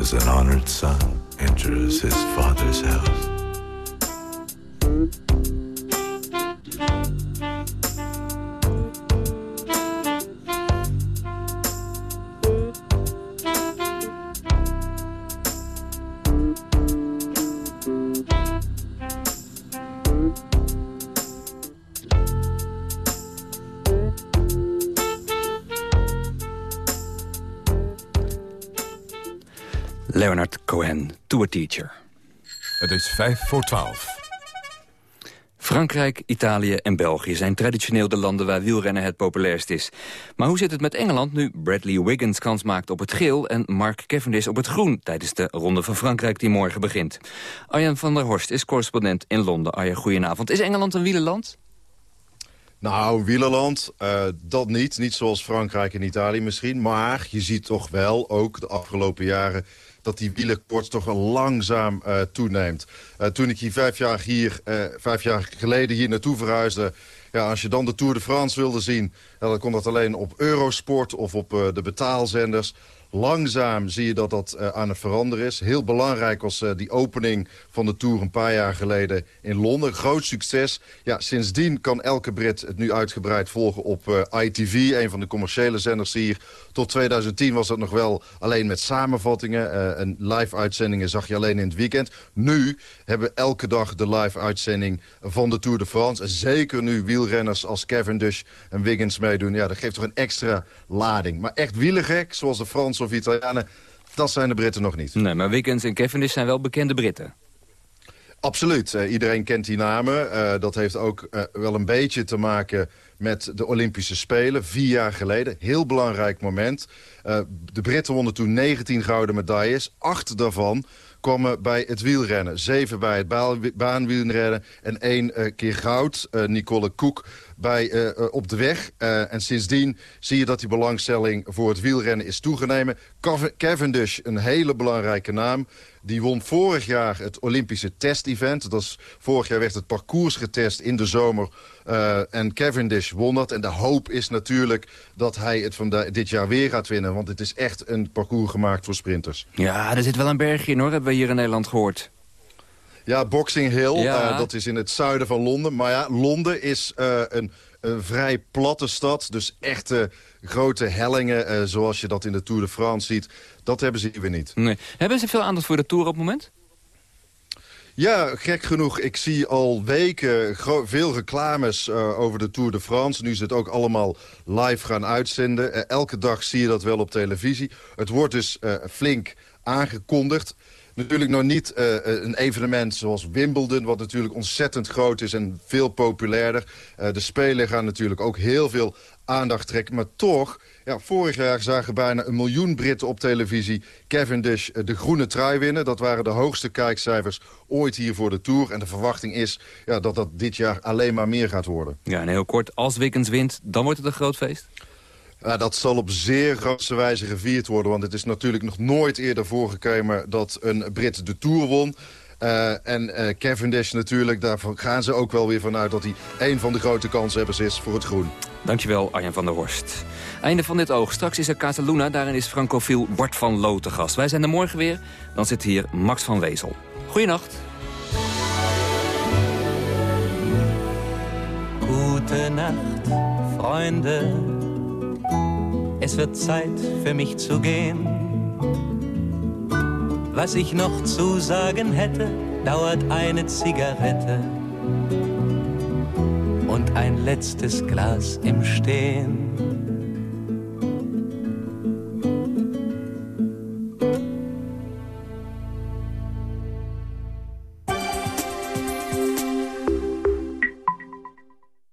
as an honored son enters his father's house. Teacher. Het is vijf voor twaalf. Frankrijk, Italië en België zijn traditioneel de landen waar wielrennen het populairst is. Maar hoe zit het met Engeland nu Bradley Wiggins kans maakt op het geel... en Mark Cavendish op het groen tijdens de Ronde van Frankrijk die morgen begint? Arjan van der Horst is correspondent in Londen. Arjan, goedenavond. Is Engeland een wielerland? Nou, wielerland, uh, dat niet. Niet zoals Frankrijk en Italië misschien. Maar je ziet toch wel, ook de afgelopen jaren dat die wielerkoorts toch wel langzaam uh, toeneemt. Uh, toen ik hier vijf jaar, hier, uh, vijf jaar geleden hier naartoe verhuisde... Ja, als je dan de Tour de France wilde zien... Dan kon dat alleen op Eurosport of op de betaalzenders. Langzaam zie je dat dat uh, aan het veranderen is. Heel belangrijk was uh, die opening van de Tour een paar jaar geleden in Londen. Groot succes. Ja, sindsdien kan elke Brit het nu uitgebreid volgen op uh, ITV. Een van de commerciële zenders hier. Tot 2010 was dat nog wel alleen met samenvattingen. en live-uitzendingen zag je alleen in het weekend. Nu hebben we elke dag de live-uitzending van de Tour de France. En zeker nu wielrenners als Cavendish en Wiggins meedoen. Ja, dat geeft toch een extra lading. Maar echt wielergek, zoals de Fransen of Italianen, dat zijn de Britten nog niet. Nee, maar Wiggins en Cavendish zijn wel bekende Britten. Absoluut. Uh, iedereen kent die namen. Uh, dat heeft ook uh, wel een beetje te maken met de Olympische Spelen. Vier jaar geleden. Heel belangrijk moment. de Britten wonnen toen 19 gouden medailles. Acht daarvan kwamen bij het wielrennen. Zeven bij het baanwielrennen en één keer goud. Nicole Koek bij, uh, op de weg. en sindsdien zie je dat die belangstelling voor het wielrennen is toegenomen. Cavendish, een hele belangrijke naam. Die won vorig jaar het Olympische test-event. Vorig jaar werd het parcours getest in de zomer. En Cavendish won dat. En de hoop is natuurlijk dat hij het van dit jaar weer gaat winnen. Want het is echt een parcours gemaakt voor sprinters. Ja, er zit wel een bergje in hoor, hebben we hier in Nederland gehoord. Ja, Boxing Hill, ja. Uh, dat is in het zuiden van Londen. Maar ja, Londen is uh, een, een, vrij platte stad. Dus echte grote hellingen, zoals je dat in de Tour de France ziet. Dat hebben ze hier weer niet. Nee. Hebben ze veel aandacht voor de Tour op het moment? Ja, gek genoeg. Ik zie al weken veel reclames uh, over de Tour de France. Nu ze het ook allemaal live gaan uitzenden. Uh, elke dag zie je dat wel op televisie. Het wordt dus uh, flink aangekondigd. Natuurlijk nog niet uh, een evenement zoals Wimbledon... wat natuurlijk ontzettend groot is en veel populairder. Uh, de Spelen gaan natuurlijk ook heel veel aandacht trekken. Maar toch, ja, vorig jaar zagen bijna een miljoen Britten op televisie... Cavendish de groene trui winnen. Dat waren de hoogste kijkcijfers ooit hier voor de Tour. En de verwachting is ja, dat dat dit jaar alleen maar meer gaat worden. Ja, en heel kort, als Wiggins wint, dan wordt het een groot feest? Ja, dat zal op zeer grootse wijze gevierd worden. Want het is natuurlijk nog nooit eerder voorgekomen dat een Brit de Tour won. Uh, en uh, Cavendish natuurlijk, daar gaan ze ook wel weer vanuit... dat hij een van de grote kanshebbers is voor het groen. Dankjewel, Arjan van der Horst. Einde van dit oog. Straks is er Casaluna, daarin is francofiel Bart van Loo te gast. Wij zijn er morgen weer, dan zit hier Max van Wezel. Goeienacht. Gute Nacht, Freunde. Es wird Zeit für mich zu gehen. Was ich noch zu sagen hätte, dauert eine Zigarette und ein letztes Glas im Stehen.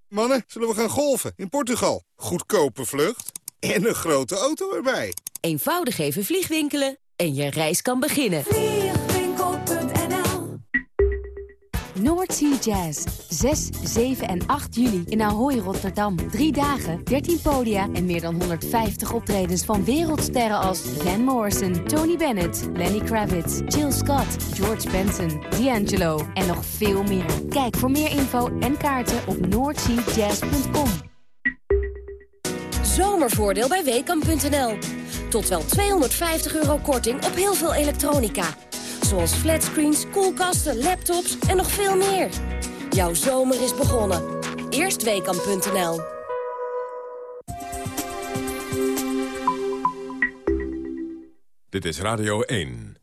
Mannen, zullen we gaan golven in Portugal? Goedkope vlucht en een grote auto erbij. Eenvoudig even vliegwinkelen en je reis kan beginnen. Vliegwinkel.nl Noordsea Jazz. 6, 7 en 8 juli in Ahoy, Rotterdam. Drie dagen, 13 podia en meer dan 150 optredens van wereldsterren als Van Morrison, Tony Bennett, Lenny Kravitz, Jill Scott, George Benson, D'Angelo en nog veel meer. Kijk voor meer info en kaarten op noordseajazz.com. zomervoordeel bij Weekamp.nl. Tot wel 250 euro korting op heel veel elektronica. Zoals flatscreens, koelkasten, laptops en nog veel meer. Jouw zomer is begonnen. Eerst Weekamp.nl. Dit is Radio 1.